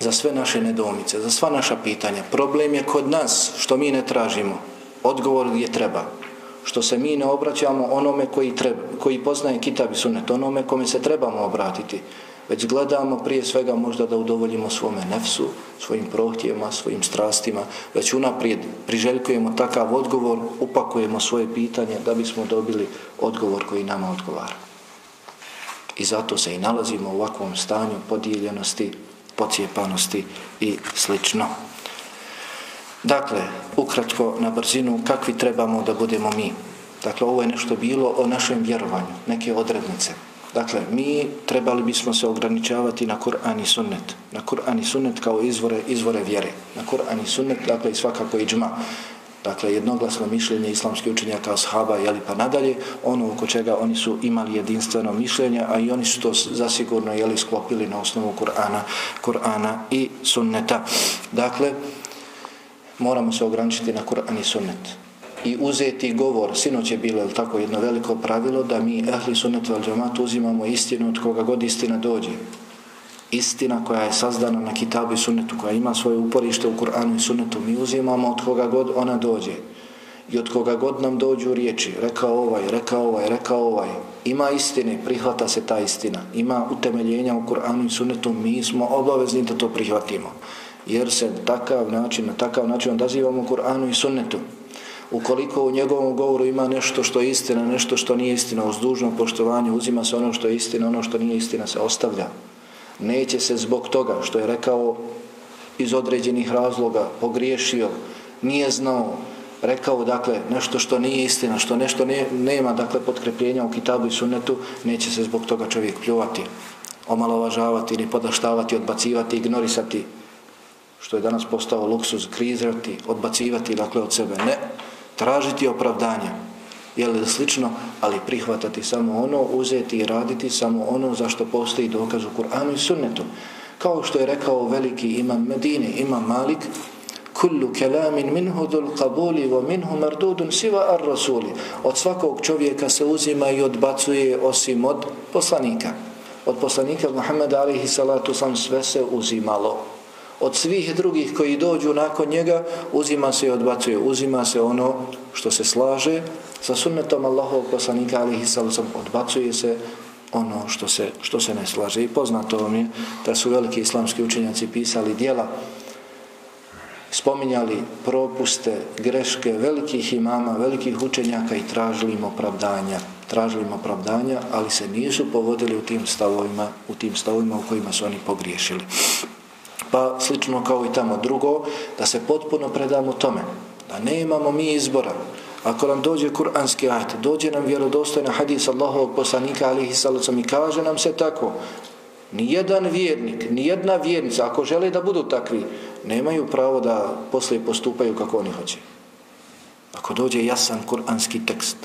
za sve naše nedomice, za sva naša pitanja. Problem je kod nas što mi ne tražimo. Odgovor je treba. Što se mi ne obraćamo onome koji, treba, koji poznaje kitab i sunet, onome kome se trebamo obratiti već gledamo prije svega možda da udovoljimo svome nefsu, svojim prohtjevima, svojim strastima, već unaprijed priželjkujemo takav odgovor, upakujemo svoje pitanje da bismo dobili odgovor koji nama odgovara. I zato se i nalazimo u ovakvom stanju podijeljenosti, pocijepanosti i slično. Dakle, ukratko na brzinu, kakvi trebamo da budemo mi? Dakle, ovo je nešto bilo o našem vjerovanju, neke odrednice. Dakle, mi trebali bismo se ograničavati na Kur'an i sunnet. Na Kur'an i sunnet kao izvore, izvore vjere. Na Kur'an i sunnet, dakle, i svakako i džma. Dakle, jednoglasno mišljenje islamske učenja kao sahaba, jeli pa nadalje, ono oko čega oni su imali jedinstveno mišljenje, a i oni su to zasigurno jeli sklopili na osnovu Kur'ana Kur'ana i sunneta. Dakle, moramo se ograničiti na Kur'an i sunnet i uzeti govor. Sinoć je bilo tako jedno veliko pravilo da mi ehli sunnet vel džamat uzimamo istinu od koga god istina dođe. Istina koja je sazdana na kitabu i sunnetu, koja ima svoje uporište u Kur'anu i sunnetu, mi uzimamo od koga god ona dođe. I od koga god nam dođu riječi, rekao ovaj, rekao ovaj, rekao ovaj, ima istine, prihvata se ta istina. Ima utemeljenja u Kur'anu i sunnetu, mi smo obavezni da to prihvatimo. Jer se takav način, na takav način odazivamo Kur'anu i sunnetu ukoliko u njegovom govoru ima nešto što je istina, nešto što nije istina, uz dužno poštovanje uzima se ono što je istina, ono što nije istina se ostavlja. Neće se zbog toga što je rekao iz određenih razloga, pogriješio, nije znao, rekao dakle nešto što nije istina, što nešto ne, nema dakle potkrepljenja u kitabu i sunnetu, neće se zbog toga čovjek pljuvati, omalovažavati ili podaštavati, odbacivati, ignorisati, što je danas postao luksuz, krizrati, odbacivati dakle od sebe. Ne, tražiti opravdanja, je li slično, ali prihvatati samo ono, uzeti i raditi samo ono za što postoji dokaz u Kur'anu i sunnetu. Kao što je rekao veliki imam Medine, imam Malik, kullu kelamin minhu dul qabuli wa minhu mardudun siva ar rasuli. Od svakog čovjeka se uzima i odbacuje osim od poslanika. Od poslanika Muhammeda alihi salatu sam sve se uzimalo od svih drugih koji dođu nakon njega uzima se i odbacuje uzima se ono što se slaže sa sunnetom Allahovog poslanika alihi sallam odbacuje se ono što se, što se ne slaže i poznato vam je da su veliki islamski učenjaci pisali dijela spominjali propuste, greške velikih imama, velikih učenjaka i tražili im opravdanja tražili im opravdanja, ali se nisu povodili u tim stavovima, u tim stavovima u kojima su oni pogriješili. Pa slično kao i tamo drugo, da se potpuno predamo tome, da ne imamo mi izbora. Ako nam dođe kuranski ajte, dođe nam vjerodostojna hadis Allahovog poslanika alihi salacom i kaže nam se tako, nijedan vjernik, nijedna vjernica, ako žele da budu takvi, nemaju pravo da poslije postupaju kako oni hoće. Ako dođe jasan kuranski tekst,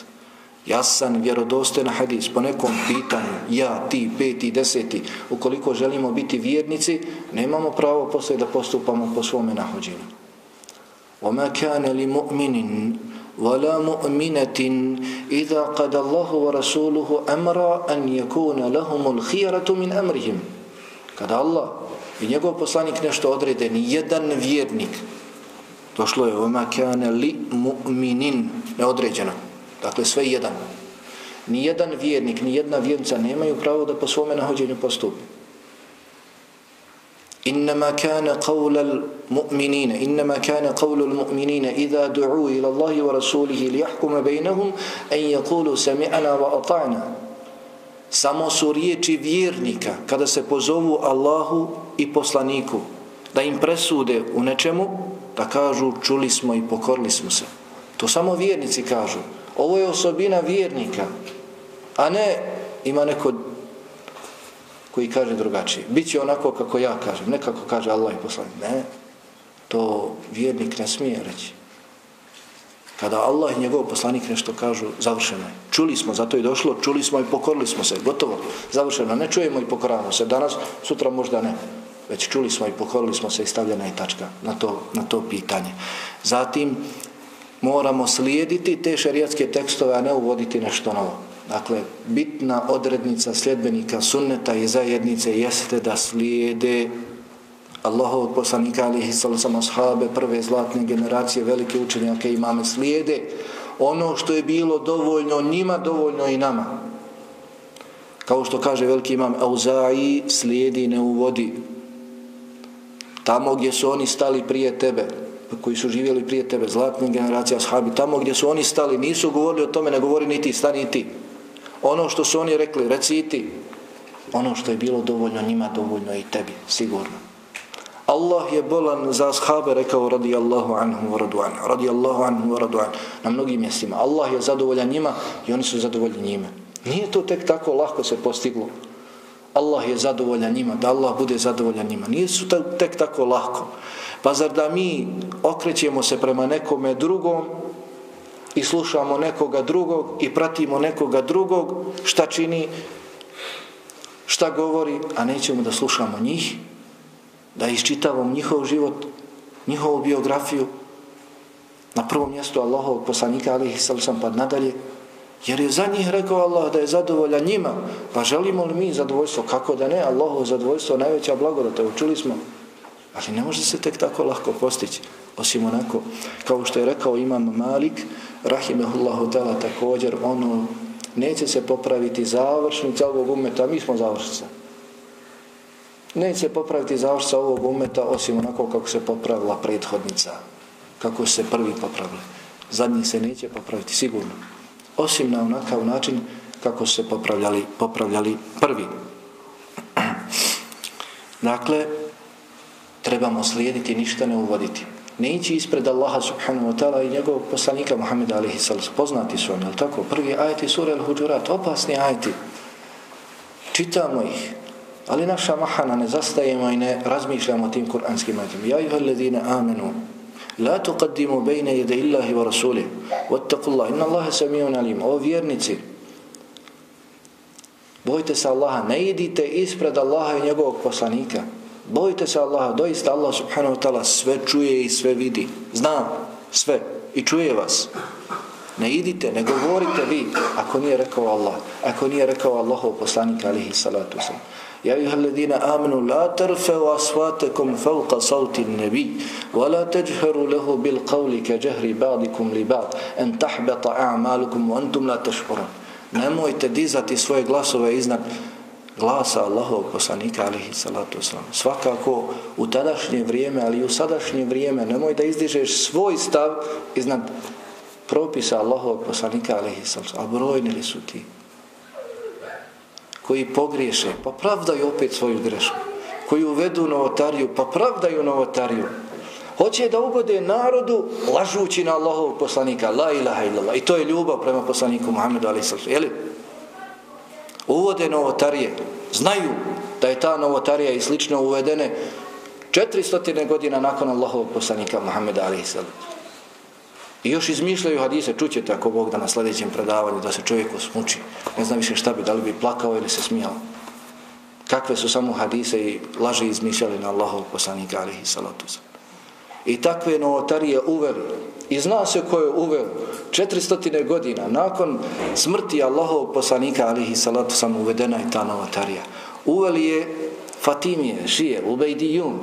jasan, vjerodostojan hadis po nekom pitanju, ja, ti, peti, deseti, ukoliko želimo biti vjernici, nemamo pravo poslije da postupamo po svome nahođenju. وَمَا كَانَ لِمُؤْمِنٍ وَلَا مُؤْمِنَةٍ إِذَا قَدَ اللَّهُ وَرَسُولُهُ أَمْرًا أَنْ يَكُونَ لَهُمُ الْخِيَرَةُ مِنْ أَمْرِهِمْ Kada Allah i njegov poslanik nešto odrede, ni jedan vjernik, došlo je وَمَا كَانَ لِمُؤْمِنٍ neodređeno, Dakle, sve jedan. Ni jedan vjernik, ni jedna vjernica nemaju pravo da po svome nahođenju postupi. إنما كان قول المؤمنين إنما كان قول المؤمنين إذا دعوا إلى الله ورسوله ليحكم بينهم أن يقولوا سمعنا وأطعنا Samo su riječi vjernika kada se pozovu Allahu i poslaniku da im presude u nečemu, da kažu čuli smo i pokorili smo se. To samo vjernici kažu. Ovo je osobina vjernika, a ne ima neko koji kaže drugačije. Biće onako kako ja kažem, ne kako kaže Allah i poslanik. Ne, to vjernik ne smije reći. Kada Allah i njegov poslanik nešto kažu, završeno je. Čuli smo, zato je došlo, čuli smo i pokorili smo se, gotovo, završeno. Ne čujemo i pokoravamo se. Danas, sutra možda ne. Već čuli smo i pokorili smo se i stavljena je tačka na to, na to pitanje. Zatim, moramo slijediti te šerijatske tekstove, a ne uvoditi nešto novo. Dakle, bitna odrednica sljedbenika sunneta i zajednice jeste da slijede Allahovog poslanika alihi sallam sahabe, prve zlatne generacije, velike učenjake imame slijede ono što je bilo dovoljno njima, dovoljno i nama. Kao što kaže veliki imam Auza'i, slijedi ne uvodi. Tamo gdje su oni stali prije tebe, koji su živjeli prije tebe, zlatne generacije ashabi, tamo gdje su oni stali, nisu govorili o tome, ne govori niti stani ti. Ono što su oni rekli, reci ti. Ono što je bilo dovoljno njima, dovoljno i tebi, sigurno. Allah je bolan za ashabe rekao radijallahu anhu wa radu'an, radijallahu anhu wa radu'an, na mnogim mjestima. Allah je zadovoljan njima i oni su zadovoljni njime. Nije to tek tako lahko se postiglo. Allah je zadovoljan njima, da Allah bude zadovoljan njima. Nije su tek tako lahko. Pa zar da mi okrećemo se prema nekome drugom i slušamo nekoga drugog i pratimo nekoga drugog, šta čini, šta govori, a nećemo da slušamo njih, da iščitavamo njihov život, njihovu biografiju, na prvom mjestu Allahovog poslanika, ali ih sam pa nadalje, jer je za njih rekao Allah da je zadovoljan njima, pa želimo li mi zadovoljstvo, kako da ne, Allahovo zadovoljstvo, najveća blagodata, Učili smo, Ali ne može se tek tako lahko postići, osim onako, kao što je rekao imam Malik, rahimehullahu ta'ala također, ono, neće se popraviti završnica ovog umeta, mi smo završnica. Neće se popraviti završnica ovog umeta, osim onako kako se popravila prethodnica, kako se prvi popravili. Zadnji se neće popraviti, sigurno. Osim na onakav način kako se popravljali, popravljali prvi. Dakle, trebamo slijediti, ništa ne uvoditi. Ne ići ispred Allaha subhanahu wa ta'ala i njegovog poslanika Muhammeda alihi sallam. Poznati su oni, tako? Prvi ajeti sura al-Huđurat, opasni ajeti. Čitamo ih, ali naša mahana ne zastajemo i ne razmišljamo tim kuranskim ajetima. Ja i alledine amenu, la tuqaddimu bejne jede illahi wa rasuli, vattakullah, inna Allahe samijun alim. O vjernici, bojte se Allaha, ne idite ispred Allaha i njegovog poslanika. Bojte se Allaha, doista Allah subhanahu wa ta'ala sve čuje i sve vidi. Zna sve i čuje vas. Ne idite, ne govorite vi ako nije rekao Allah, ako nije rekao Allahov poslanik alihi salatu sam. يا أيها الذين amanu la ترفعوا أصواتكم فوق صوت النبي wa la له بالقول bil بعضكم لبعض أن ba'dikum أعمالكم ba'd لا تشعرون a'malukum wa antum la. Nemojte dizati svoje glasove iznad glasa Allahovog poslanika alihi salatu wasalam. Svakako u tadašnje vrijeme, ali i u sadašnje vrijeme, nemoj da izdižeš svoj stav iznad propisa Allahovog poslanika alihi salatu wasalam. A brojni li su ti? Koji pogriješe, pa pravdaju opet svoju grešku. Koji uvedu novotariju, pa pravdaju novotariju. Hoće da ugode narodu lažući na Allahovog poslanika. La ilaha illallah. I to je ljubav prema poslaniku Muhammedu alaih sallam. Jeli? Uvode novotarije. Znaju da je ta novotarija i slično uvedene 400 godina nakon Allahovog poslanika Muhammeda alaih sallam. I još izmišljaju hadise, čućete ako Bog da na sljedećem predavanju da se čovjek osmuči. Ne znam više šta bi, da li bi plakao ili se smijao. Kakve su samo hadise i laži izmišljali na Allahov poslanika alihi salatu I takve novotarije uveli. I zna se ko je uveo 400 godina nakon smrti Allahov poslanika alihi salatu sam uvedena je ta novotarija. Uveli je Fatimije, Šije, Ubejdijun,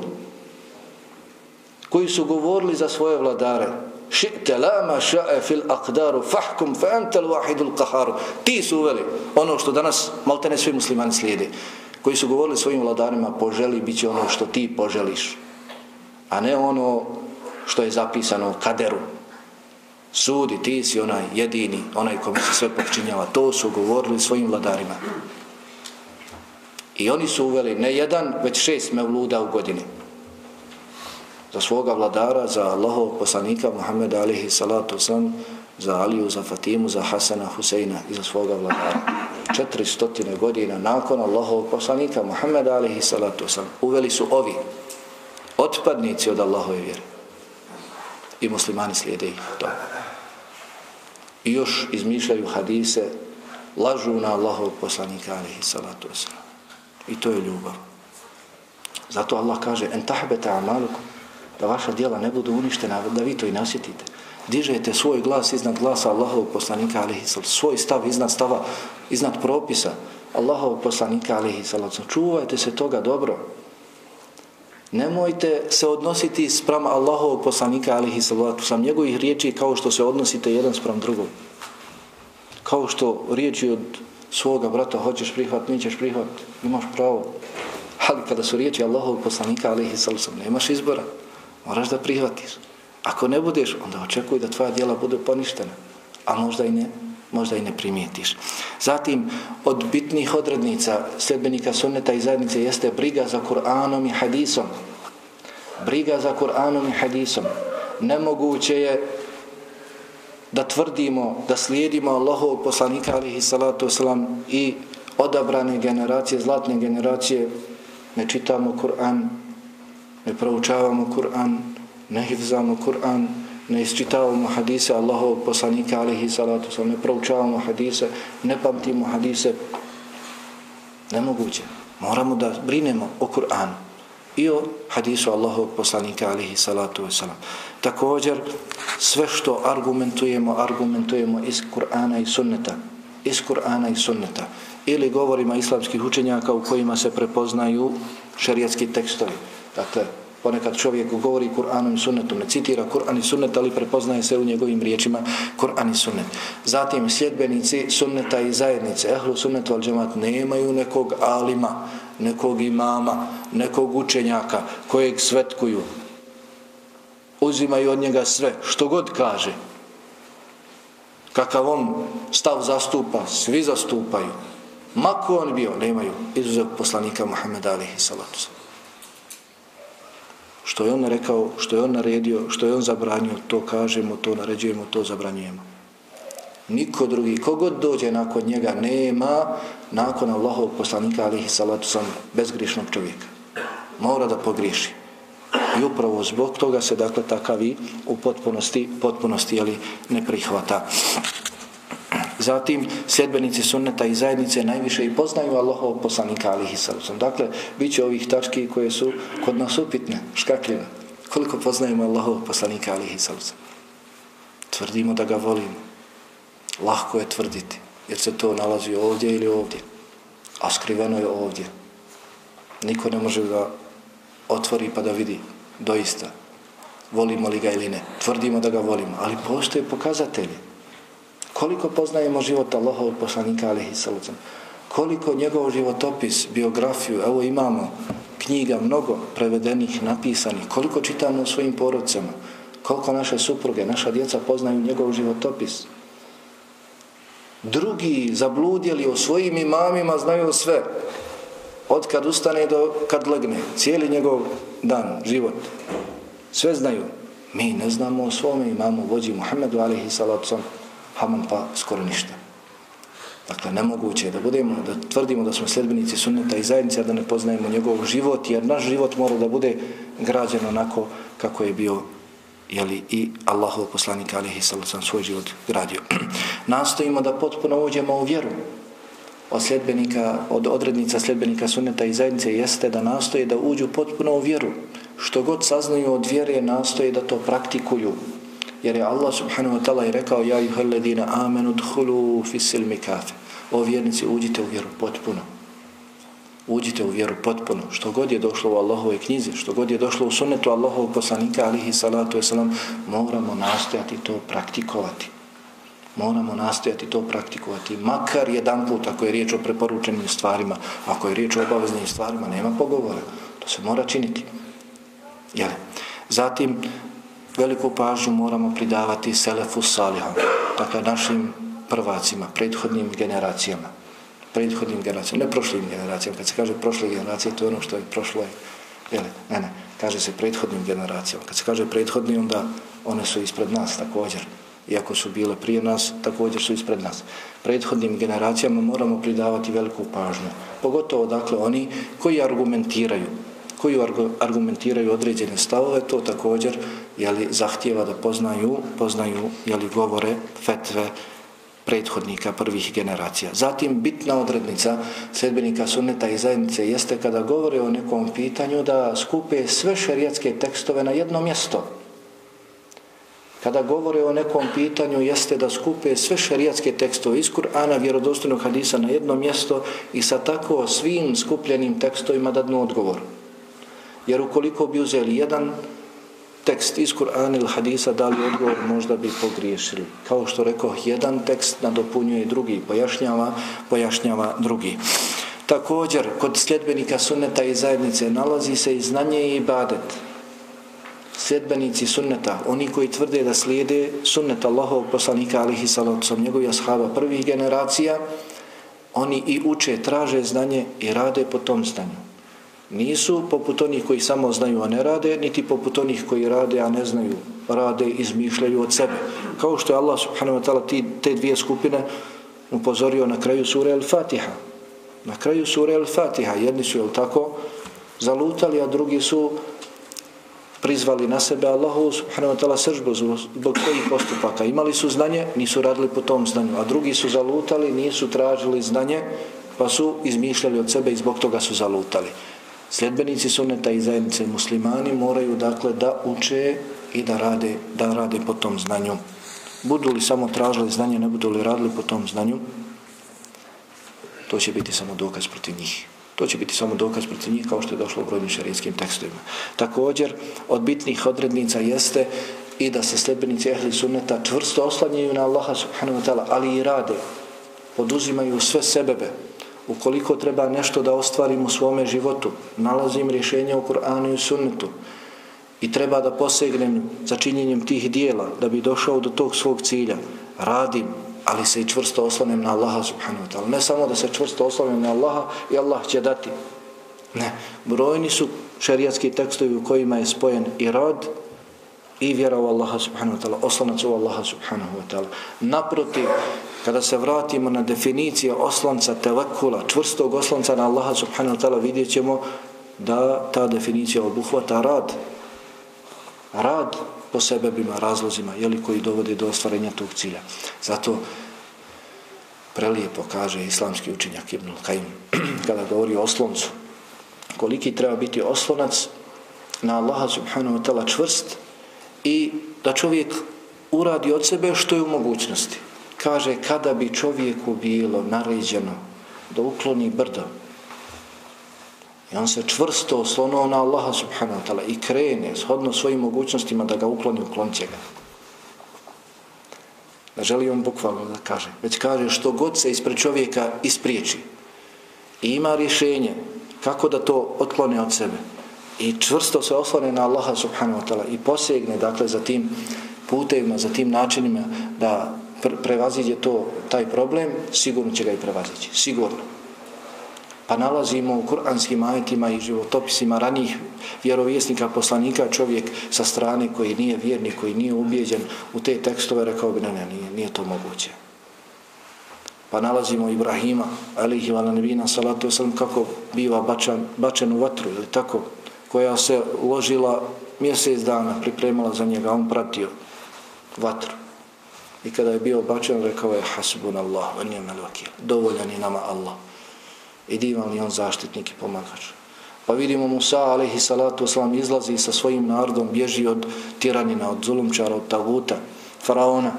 koji su govorili za svoje vladare ši'te la ma ša'e fil aqdaru fahkum fa antal wahidul kaharu. ti su uveli ono što danas maltene svi muslimani slijede koji su govorili svojim vladarima poželi bit će ono što ti poželiš a ne ono što je zapisano u kaderu. Sudi ti si onaj jedini onaj kome se sve počinjava to su govorili svojim vladarima. I oni su uveli ne jedan već šest mevluda u godini za svoga vladara, za Allahov poslanika Muhammeda alihi salatu sam, za Aliju, za Fatimu, za Hasana, Huseina i za svoga vladara. 400 godina nakon Allahovog poslanika Muhammeda alihi salatu sam, uveli su ovi otpadnici od Allahove vjere. I muslimani slijede ih to. I još izmišljaju hadise, lažu na Allahovog poslanika alihi salatu sam. I to je ljubav. Zato Allah kaže, en tahbeta amalukum, da vaša djela ne budu uništena, da vi to i nasjetite. Dižete svoj glas iznad glasa Allahovog poslanika, alihi svoj stav iznad stava, iznad propisa Allahovog poslanika, alihi Čuvajte se toga dobro. Nemojte se odnositi sprem Allahovog poslanika, alihi sam njegovih riječi kao što se odnosite jedan sprem drugog. Kao što riječi od svoga brata hoćeš prihvat, nećeš prihvat, imaš pravo. Ali kada su riječi Allahovog poslanika, alihi nemaš izbora. Moraš da prihvatiš. Ako ne budeš, onda očekuj da tvoja djela budu poništena. A možda i ne, možda i ne primijetiš. Zatim, od bitnih odrednica sljedbenika sunneta i zajednice jeste briga za Kur'anom i hadisom. Briga za Kur'anom i hadisom. Nemoguće je da tvrdimo, da slijedimo Allahovog poslanika alihi salatu wasalam i odabrane generacije, zlatne generacije, ne čitamo Kur'an, ne proučavamo Kur'an, ne hivzamo Kur'an, ne isčitavamo hadise Allahovog poslanika alihi salatu sam, ne proučavamo hadise, ne pamtimo hadise, nemoguće. Moramo da brinemo o Kur'anu i o hadisu Allahovog poslanika alihi salatu wasalam. Također, sve što argumentujemo, argumentujemo iz Kur'ana i sunneta. Iz Kur'ana i sunneta. Ili govorima islamskih učenjaka u kojima se prepoznaju šerijatski tekstovi. Dakle, ponekad čovjek govori Kur'anom i sunnetom, ne citira Kur'an i sunnet, ali prepoznaje se u njegovim riječima Kur'an i sunnet. Zatim, sljedbenici sunneta i zajednice, ehlu sunnetu al džemat, nemaju nekog alima, nekog imama, nekog učenjaka kojeg svetkuju. Uzimaju od njega sve, što god kaže. Kakav on stav zastupa, svi zastupaju. Mako on bio, nemaju izuzev poslanika Muhammeda alihi salatu sallam. Što je on rekao, što je on naredio, što je on zabranio, to kažemo, to naređujemo, to zabranjujemo. Niko drugi, kogod dođe nakon njega, nema nakon Allahov poslanika, alihi salatu sam, bezgrišnog čovjeka. Mora da pogriši. I upravo zbog toga se, dakle, takavi u potpunosti, potpunosti, ali ne prihvata. Zatim, sljedbenici sunneta i zajednice najviše i poznaju Allahov poslanika alihi sallam. Dakle, bit će ovih tački koje su kod nas upitne, škakljive. Koliko poznajemo Allahov poslanika alihi sallam? Tvrdimo da ga volimo. Lahko je tvrditi, jer se to nalazi ovdje ili ovdje. A skriveno je ovdje. Niko ne može da otvori pa da vidi doista volimo li ga ili ne. Tvrdimo da ga volimo, ali postoje pokazatelji koliko poznajemo život Allahovog poslanika alihi sallam, koliko njegov životopis, biografiju, evo imamo knjiga mnogo prevedenih, napisanih, koliko čitamo u svojim porodcama, koliko naše supruge, naša djeca poznaju njegov životopis. Drugi zabludjeli o svojim imamima znaju sve. Od kad ustane do kad legne. Cijeli njegov dan, život. Sve znaju. Mi ne znamo o svome imamu vođi Muhammedu alihi sallam Haman pa skoro ništa. Dakle, nemoguće je da budemo, da tvrdimo da smo sljedbenici sunneta i zajednice, da ne poznajemo njegov život, jer naš život mora da bude građen onako kako je bio jeli, i Allahov poslanik alihi sallam svoj život gradio. <clears throat> Nastojimo da potpuno uđemo u vjeru od sljedbenika, od odrednica sljedbenika sunneta i zajednice jeste da nastoje da uđu potpuno u vjeru. Što god saznaju od vjere, nastoje da to praktikuju. Jer je Allah subhanahu wa ta'ala i rekao Ja juhel ledina amenu dhulu fisilmi kafe. O vjernici, uđite u vjeru potpuno uđite u vjeru potpuno. Što god je došlo u Allahove knjizi, što god je došlo u sunnetu Allahovog poslanika, alihi salatu wasalam, moramo nastojati to praktikovati. Moramo nastojati to praktikovati. Makar jedan put, ako je riječ o preporučenim stvarima, ako je riječ o obaveznim stvarima, nema pogovora. To se mora činiti. Jel? Zatim, veliku pažnju moramo pridavati selefu salihom, dakle našim prvacima, prethodnim generacijama prethodnim generacijama, ne prošlim generacijama. Kad se kaže prošle generacije, to je ono što je prošlo. Jeli, ne, ne, kaže se prethodnim generacijama. Kad se kaže prethodni, onda one su ispred nas također. Iako su bile prije nas, također su ispred nas. Prethodnim generacijama moramo pridavati veliku pažnju. Pogotovo, dakle, oni koji argumentiraju koji argumentiraju određene stavove, to također jeli, zahtjeva da poznaju, poznaju jeli, govore, fetve, prethodnika prvih generacija. Zatim bitna odrednica sedbenika sunneta i zajednice jeste kada govore o nekom pitanju da skupe sve šerijatske tekstove na jedno mjesto. Kada govore o nekom pitanju jeste da skupe sve šerijatske tekstove iz Kur'ana vjerodostojnog hadisa na jedno mjesto i sa tako svim skupljenim tekstovima dadnu odgovor. Jer ukoliko bi uzeli jedan tekst iz Kur'ana ili hadisa dali odgovor, možda bi pogriješili. Kao što rekao, jedan tekst nadopunjuje drugi, pojašnjava, pojašnjava drugi. Također, kod sljedbenika sunneta i zajednice nalazi se i znanje i ibadet. Sljedbenici sunneta, oni koji tvrde da slijede sunnet Allahovog poslanika alihi salacom, njegovih ashaba prvih generacija, oni i uče, traže znanje i rade po tom znanju nisu poput onih koji samo znaju, a ne rade, niti poput onih koji rade, a ne znaju, rade, izmišljaju od sebe. Kao što je Allah subhanahu wa ta'ala te dvije skupine upozorio na kraju sure Al-Fatiha. Na kraju sure Al-Fatiha. Jedni su, jel tako, zalutali, a drugi su prizvali na sebe Allahu subhanahu wa ta'ala sržbu zbog svojih postupaka. Imali su znanje, nisu radili po tom znanju, a drugi su zalutali, nisu tražili znanje, pa su izmišljali od sebe i zbog toga su zalutali. Sljedbenici sunneta i zajednice muslimani moraju dakle da uče i da rade, da rade po tom znanju. Budu li samo tražili znanje, ne budu li radili po tom znanju, to će biti samo dokaz protiv njih. To će biti samo dokaz protiv njih kao što je došlo u brojnim šarijskim tekstovima. Također, od bitnih odrednica jeste i da se sljedbenici ehli sunneta čvrsto oslanjaju na Allaha subhanahu wa ta'ala, ali i rade, poduzimaju sve sebebe, ukoliko treba nešto da ostvarim u svome životu, nalazim rješenje u Kur'anu i sunnetu i treba da posegnem za činjenjem tih dijela da bi došao do tog svog cilja, radim, ali se i čvrsto oslonem na Allaha subhanahu wa ta'ala. Ne samo da se čvrsto oslonem na Allaha i Allah će dati. Ne, brojni su šerijatski tekstovi u kojima je spojen i rad i vjera u Allaha subhanahu wa ta'ala, oslonac u Allaha subhanahu wa ta'ala. Naprotiv, kada se vratimo na definicije oslonca tevakula, čvrstog oslonca na Allaha subhanahu wa ta'ala, vidjet ćemo da ta definicija obuhvata rad. Rad po sebebima, razlozima, jeli koji dovode do ostvarenja tog cilja. Zato prelijepo kaže islamski učenjak Ibn Kajim, <clears throat> kada govori o osloncu, koliki treba biti oslonac na Allaha subhanahu wa ta'ala čvrst i da čovjek uradi od sebe što je u mogućnosti kaže kada bi čovjeku bilo naređeno da ukloni brdo i on se čvrsto oslonuo na Allaha subhanahu wa ta'ala i krene shodno svojim mogućnostima da ga ukloni, uklon će ga. Ne želi on bukvalno da kaže, već kaže što god se ispred čovjeka ispriječi i ima rješenje kako da to otklone od sebe i čvrsto se oslone na Allaha subhanahu wa ta'ala i posegne dakle za tim putevima, za tim načinima da prevaziđe to, taj problem, sigurno će ga i prevazići. Sigurno. Pa nalazimo u kuranskim ajetima i životopisima ranih vjerovjesnika, poslanika, čovjek sa strane koji nije vjernik, koji nije ubijeđen u te tekstove, rekao bi, ne, ne, nije, nije to moguće. Pa nalazimo Ibrahima, alihi wa nabina, salatu wasalam, kako biva bačan, bačen u vatru, ili tako, koja se uložila mjesec dana, pripremala za njega, on pratio vatru. I kada je bio bačen, rekao je, hasbun Allah, on je melokil, dovoljan je nama Allah. I divan li on zaštitnik i pomagač. Pa vidimo Musa, alaihi salatu oslam, izlazi sa svojim narodom, bježi od tiranina, od zulumčara, od taguta, faraona,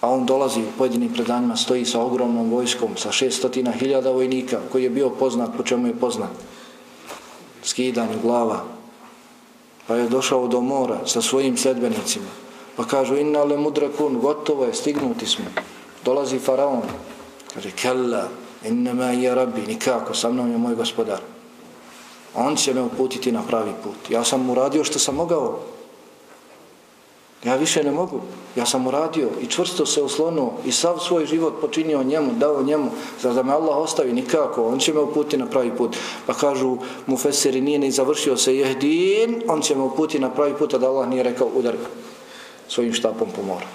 a on dolazi u pojedinim predanjima, stoji sa ogromnom vojskom, sa šestotina hiljada vojnika, koji je bio poznat, po čemu je poznat? Skidanju glava. Pa je došao do mora sa svojim sedbenicima. Pa kažu, inna le mudrakun, gotovo je, stignuti smo. Dolazi faraon. Kaže, kella, innama je rabbi, nikako, sa mnom je moj gospodar. On će me uputiti na pravi put. Ja sam mu radio što sam mogao. Ja više ne mogu. Ja sam uradio i čvrsto se oslonuo i sav svoj život počinio njemu, dao njemu. Zar da me Allah ostavi nikako, on će me uputiti na pravi put. Pa kažu mu Feseri, nije ni završio se jehdin, on će me uputiti na pravi put, a da Allah nije rekao udari svojim štapom po moru.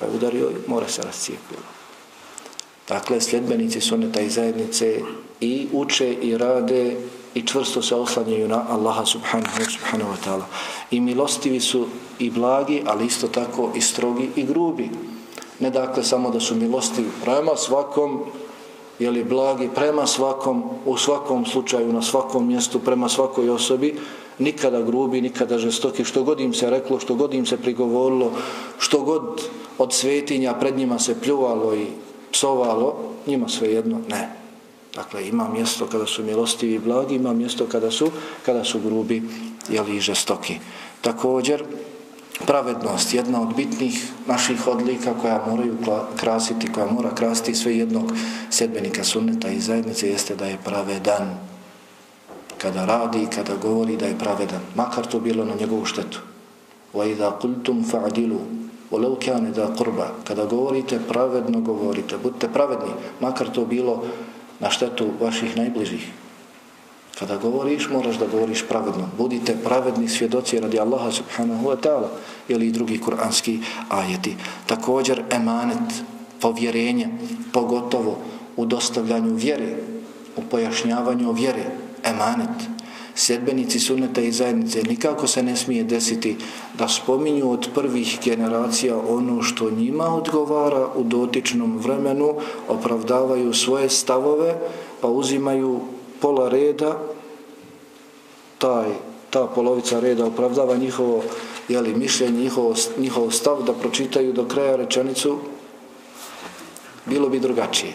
Pa je udario i mora se rascijepilo. Dakle, sljedbenici suneta i zajednice i uče i rade i čvrsto se oslanjaju na Allaha subhanahu, subhanahu wa ta'ala. I milostivi su i blagi, ali isto tako i strogi i grubi. Ne dakle samo da su milostivi prema svakom, jeli blagi prema svakom, u svakom slučaju, na svakom mjestu, prema svakoj osobi, nikada grubi, nikada žestoki, što god im se reklo, što god im se prigovorilo, što god od svetinja pred njima se pljuvalo i psovalo, njima sve jedno, ne. Dakle, ima mjesto kada su milostivi i blagi, ima mjesto kada su, kada su grubi jeli, i žestoki. Također, pravednost, jedna od bitnih naših odlika koja moraju krasiti, koja mora krasiti sve jednog sedbenika sunneta i zajednice, jeste da je pravedan. Kada radi, kada govori da je pravedan, makar to bilo na njegovu štetu. وَإِذَا قُلْتُمْ فَعْدِلُوا وَلَوْ كَانِ دَا قُرْبَ Kada govorite, pravedno govorite, budite pravedni, makar to bilo na štetu vaših najbližih. Pa Kada govoriš, moraš da govoriš pravedno. Budite pravedni svjedoci radi Allaha subhanahu wa ta'ala ili drugi kuranski ajeti. Također emanet, povjerenje, pogotovo u dostavljanju vjere, u pojašnjavanju vjere, emanet, Sjedbenici sunneta i zajednice nikako se ne smije desiti da spominju od prvih generacija ono što njima odgovara u dotičnom vremenu, opravdavaju svoje stavove, pa uzimaju pola reda, taj, ta polovica reda opravdava njihovo jeli, mišljenje, njihovo, njihov stav, da pročitaju do kraja rečenicu, bilo bi drugačije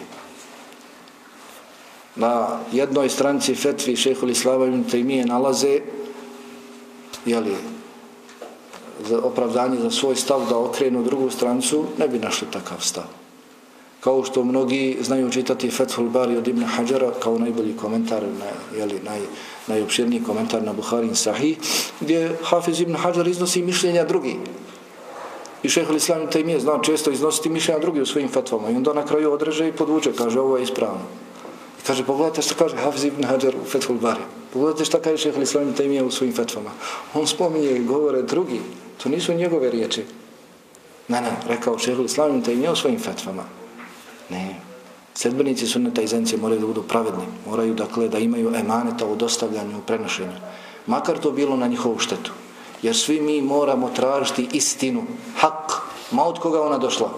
na jednoj stranici fetvi šehhul Islava ibn Taymiye nalaze jeli, za opravdanje za svoj stav da okrenu drugu stranicu, ne bi našli takav stav. Kao što mnogi znaju čitati Fethul Bari od Ibn Hajara kao najbolji komentar, na, jeli, naj, najopširniji komentar na Buharin Sahih, gdje Hafiz Ibn Hajar iznosi mišljenja drugi. I šehhul Islam je zna često iznositi mišljenja drugi u svojim fetvama i onda na kraju odreže i podvuče, kaže ovo je ispravno. I Kaže, pogledajte što kaže Hafiz ibn Hajar u Fethul Bari. Pogledajte što kaže šehr l'Islam je u svojim fetvama. On spominje i govore drugi. To nisu njegove riječi. Ne, ne, rekao šehr l'Islam je u svojim fetvama. Ne. Sedbenici sunneta i zencije moraju da budu pravedni. Moraju, dakle, da imaju emaneta u dostavljanju, u prenošenju. Makar to bilo na njihovu štetu. Jer svi mi moramo tražiti istinu, hak, ma od koga ona došla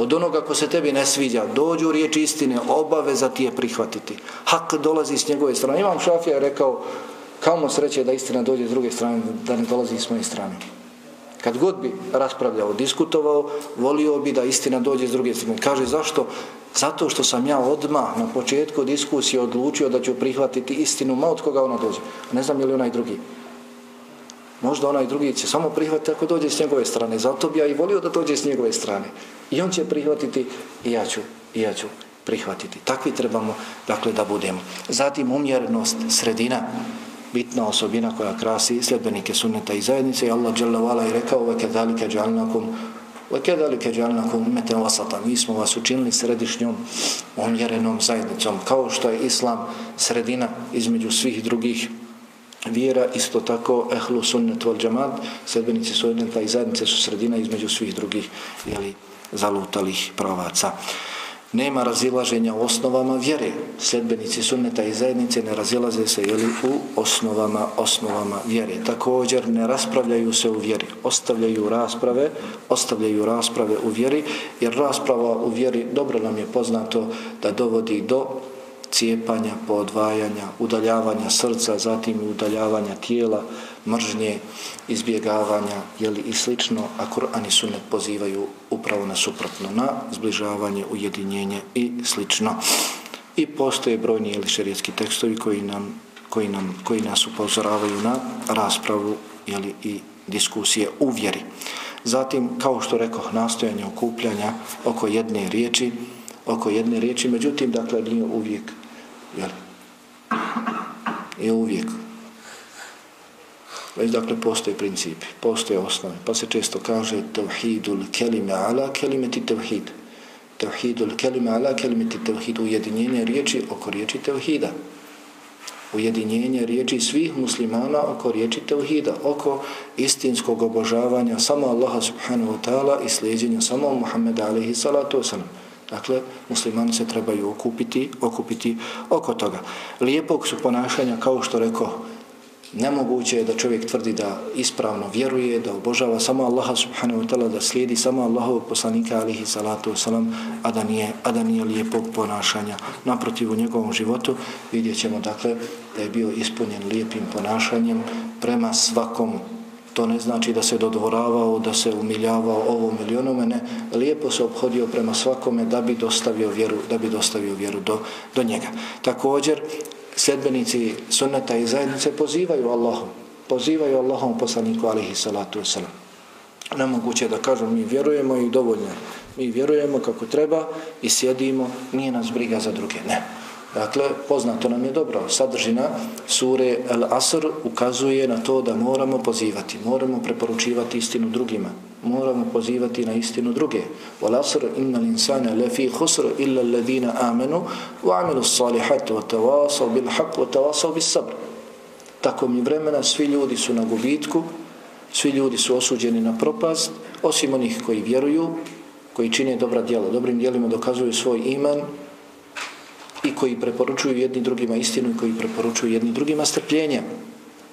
od onoga ko se tebi ne sviđa, dođu riječ istine, obaveza ti je prihvatiti. Hak dolazi s njegove strane. Imam Šafija rekao, kamo sreće da istina dođe s druge strane, da ne dolazi s moje strane. Kad god bi raspravljao, diskutovao, volio bi da istina dođe s druge strane. Kaže, zašto? Zato što sam ja odmah na početku diskusije odlučio da ću prihvatiti istinu, ma od koga ona dođe. Ne znam je li onaj drugi. Možda onaj drugi će samo prihvatiti ako dođe s njegove strane. Zato bi ja i volio da dođe s njegove strane. I on će prihvatiti i ja ću, i ja ću prihvatiti. Takvi trebamo, dakle, da budemo. Zatim umjerenost, sredina, bitna osobina koja krasi sljedbenike sunneta i zajednice. I Allah dželle dželavala je rekao ve kedalike džalnakum ve kedalike džalnakum ummeten vasata Mi smo vas učinili središnjom omjerenom zajednicom kao što je Islam sredina između svih drugih vjera isto tako ehlu sunnet wal džamad sljedbenici sunneta i zajednice su sredina između svih drugih jeli, zalutalih pravaca. Nema razilaženja u osnovama vjere. Sljedbenici sunneta i zajednice ne razilaze se jeli, u osnovama, osnovama vjere. Također ne raspravljaju se u vjeri. Ostavljaju rasprave, ostavljaju rasprave u vjeri, jer rasprava u vjeri dobro nam je poznato da dovodi do cijepanja, podvajanja, udaljavanja srca, zatim udaljavanja tijela, mržnje, izbjegavanja jeli, i slično, a Kur'an i Sunnet pozivaju upravo na suprotno, na zbližavanje, ujedinjenje i slično. I postoje brojni jeli, šerijetski tekstovi koji, nam, koji, nam, koji nas upozoravaju na raspravu jeli, i diskusije u vjeri. Zatim, kao što rekao, nastojanje okupljanja oko jedne riječi, oko jedne riječi, međutim, dakle, nije uvijek, jel? Je uvijek. Već, dakle, postoje principi, postoje osnove, pa se često kaže tevhidul kelime ala kelimeti tevhid. Tevhidul kelime ala kelimeti tevhid, ujedinjenje riječi oko riječi tevhida. Ujedinjenje riječi svih muslimana oko riječi tevhida, oko istinskog obožavanja samo Allaha subhanahu wa ta'ala i slijedjenja samo Muhammeda alaihi salatu wasalam. Dakle, muslimani se trebaju okupiti, okupiti oko toga. Lijepog su ponašanja, kao što rekao, nemoguće je da čovjek tvrdi da ispravno vjeruje, da obožava samo Allaha subhanahu wa ta'ala, da slijedi samo Allahovog poslanika alihi salatu wasalam, a da nije, a da nije lijepog ponašanja. Naprotiv u njegovom životu vidjet ćemo dakle da je bio ispunjen lijepim ponašanjem prema svakom To ne znači da se dodvoravao, da se umiljavao ovom ili onome, ne. Lijepo se obhodio prema svakome da bi dostavio vjeru, da bi dostavio vjeru do, do njega. Također, sedbenici sunnata i zajednice pozivaju Allahom, pozivaju Allahom poslaniku alihi salatu wasalam. Nemoguće da kažu mi vjerujemo i dovoljno. Mi vjerujemo kako treba i sjedimo, nije nas briga za druge. Ne. Dakle, poznato nam je dobro. Sadržina sure El Asr ukazuje na to da moramo pozivati, moramo preporučivati istinu drugima, moramo pozivati na istinu druge. Wal Asr inna l'insana lafi khusr illa alladhina amanu wa amilu s-salihati wa tawasaw bil haq wa tawasaw bis sabr. Tako mi vremena svi ljudi su na gubitku, svi ljudi su osuđeni na propast, osim onih koji vjeruju, koji čine dobra djela, dobrim djelima dokazuju svoj iman, i koji preporučuju jedni drugima istinu i koji preporučuju jedni drugima strpljenje.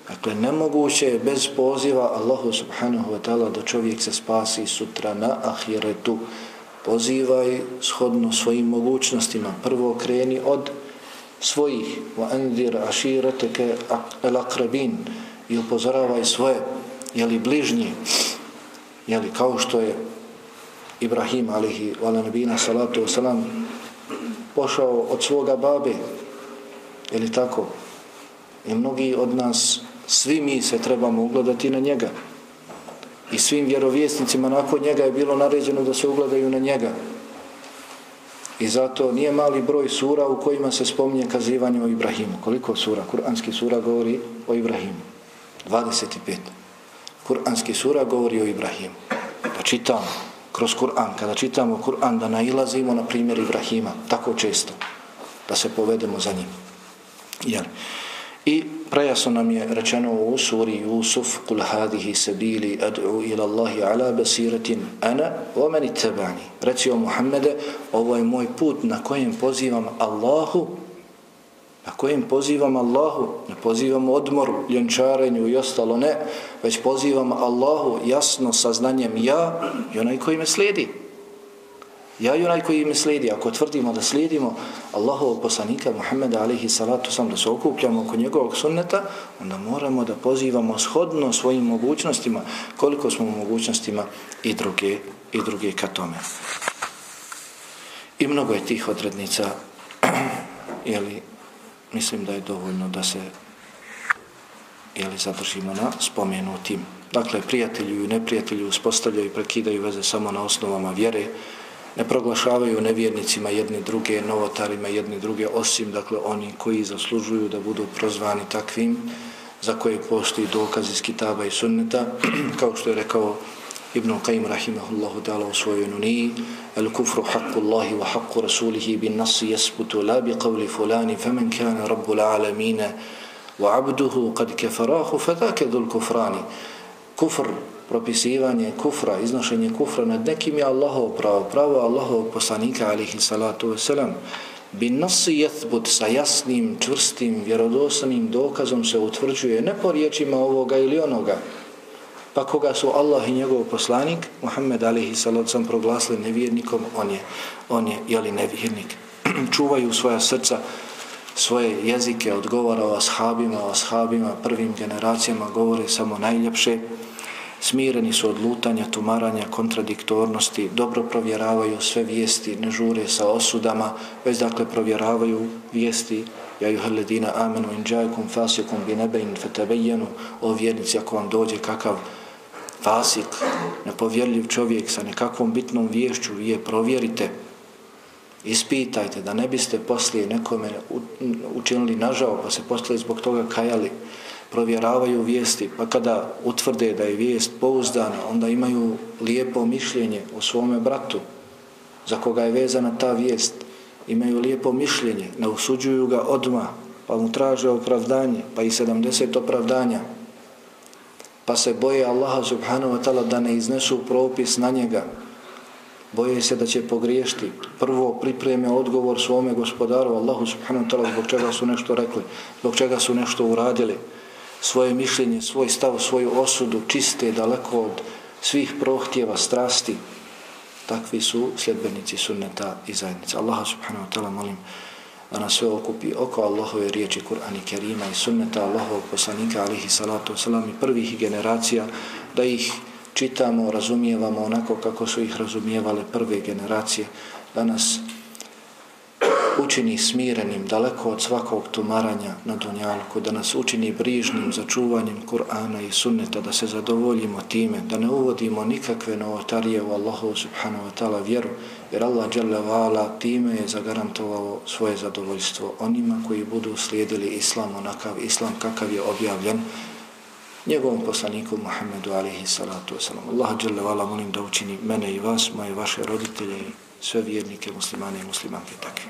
Dakle, nemoguće je bez poziva Allahu subhanahu wa ta'ala da čovjek se spasi sutra na ahiretu. Pozivaj shodno svojim mogućnostima. Prvo kreni od svojih wa anzir ashirataka al-aqrabin i upozoravaj svoje jeli bližnji jeli kao što je Ibrahim alihi wa nabina salatu wa salam pošao od svoga babe. Je li tako? I mnogi od nas, svi mi se trebamo ugledati na njega. I svim vjerovjesnicima nakon njega je bilo naređeno da se ugledaju na njega. I zato nije mali broj sura u kojima se spominje kazivanje o Ibrahimu. Koliko sura? Kur'anski sura govori o Ibrahimu. 25. Kur'anski sura govori o Ibrahimu. Da čitamo kroz Kur'an, kada čitamo Kur'an, da nailazimo na primjer Ibrahima, tako često, da se povedemo za njim. Jel? I prejasno nam je rečeno u suri Jusuf, kul hadihi sabili ad'u ila Allahi ala basiratin ana wa meni tebani. Reci o Muhammede, ovo je moj put na kojem pozivam Allahu na kojem pozivam Allahu, ne pozivam odmoru, ljenčarenju i ostalo, ne, već pozivam Allahu jasno sa znanjem ja i onaj koji me slijedi. Ja i onaj koji me slijedi. Ako tvrdimo da slijedimo Allahovog poslanika Muhammeda alihi salatu sam da se okupljamo oko njegovog sunneta, onda moramo da pozivamo shodno svojim mogućnostima, koliko smo mogućnostima i druge, i druge ka tome. I mnogo je tih odrednica, <clears throat> jeli, mislim da je dovoljno da se jeli, zadržimo na spomenutim. Dakle, prijatelju i neprijatelju uspostavljaju i prekidaju veze samo na osnovama vjere, ne proglašavaju nevjernicima jedni druge, novotarima jedni druge, osim dakle oni koji zaslužuju da budu prozvani takvim, za koje postoji dokaz iz kitaba i sunneta, <clears throat> kao što je rekao Ibn Qayyim rahimahullahu ta'ala u svojoj nuniji El kufru haqqu Allahi wa haqqu rasulihi bin nasi jesputu la bi qavli fulani faman kana rabbul alamina wa abduhu qad kefarahu fadake dhul kufrani. Kufr, propisivanje kufra, iznošenje kufra nad nekim je Allahov pravo, pravo Allahov poslanika alihi salatu wasalam. Bin nasi jethbut sa jasnim, čvrstim, vjerodosanim dokazom se utvrđuje ne po riječima ovoga ili onoga, pa koga su Allah i njegov poslanik, Muhammed alihi salatu proglasili nevjernikom, on je, on je, jeli nevjernik. <clears throat> Čuvaju svoja srca, svoje jezike, odgovara o ashabima, o ashabima, prvim generacijama govore samo najljepše, smireni su od lutanja, tumaranja, kontradiktornosti, dobro provjeravaju sve vijesti, ne žure sa osudama, već dakle provjeravaju vijesti, ja juha ledina amenu in džajkum fasikum bi nebein fetabejenu, o vjernici ako vam dođe kakav fasik, nepovjerljiv čovjek sa nekakvom bitnom viješću, vi je provjerite, ispitajte da ne biste poslije nekome učinili nažao pa se poslije zbog toga kajali. Provjeravaju vijesti pa kada utvrde da je vijest pouzdana onda imaju lijepo mišljenje o svome bratu za koga je vezana ta vijest. Imaju lijepo mišljenje ne usuđuju ga odma pa mu traže opravdanje pa i 70 opravdanja pa se boje Allaha subhanahu wa ta'ala da ne iznesu propis na njega boje se da će pogriješiti. Prvo pripreme odgovor svome gospodaru Allahu subhanahu wa ta'ala zbog čega su nešto rekli, zbog čega su nešto uradili. Svoje mišljenje, svoj stav, svoju osudu čiste daleko od svih prohtjeva, strasti. Takvi su sljedbenici sunneta i zajednice. Allaha subhanahu wa ta'ala molim da nas sve okupi oko Allahove riječi Kur'an i Kerima i sunneta Allahovog poslanika alihi salatu wasalam i prvih generacija da ih čitamo, razumijevamo onako kako su ih razumijevale prve generacije, da nas učini smirenim, daleko od svakog tumaranja na dunjalku, da nas učini brižnim za čuvanjem Kur'ana i sunneta, da se zadovoljimo time, da ne uvodimo nikakve novotarije u Allahu subhanahu wa ta'ala vjeru, jer Allah dželle time je zagarantovao svoje zadovoljstvo onima koji budu slijedili islam onakav islam kakav je objavljen njegovom poslaniku Muhammedu alihi salatu wasalam. Allah dželle vala molim da učini mene i vas, moje vaše roditelje i sve vjernike muslimane i muslimanke takve.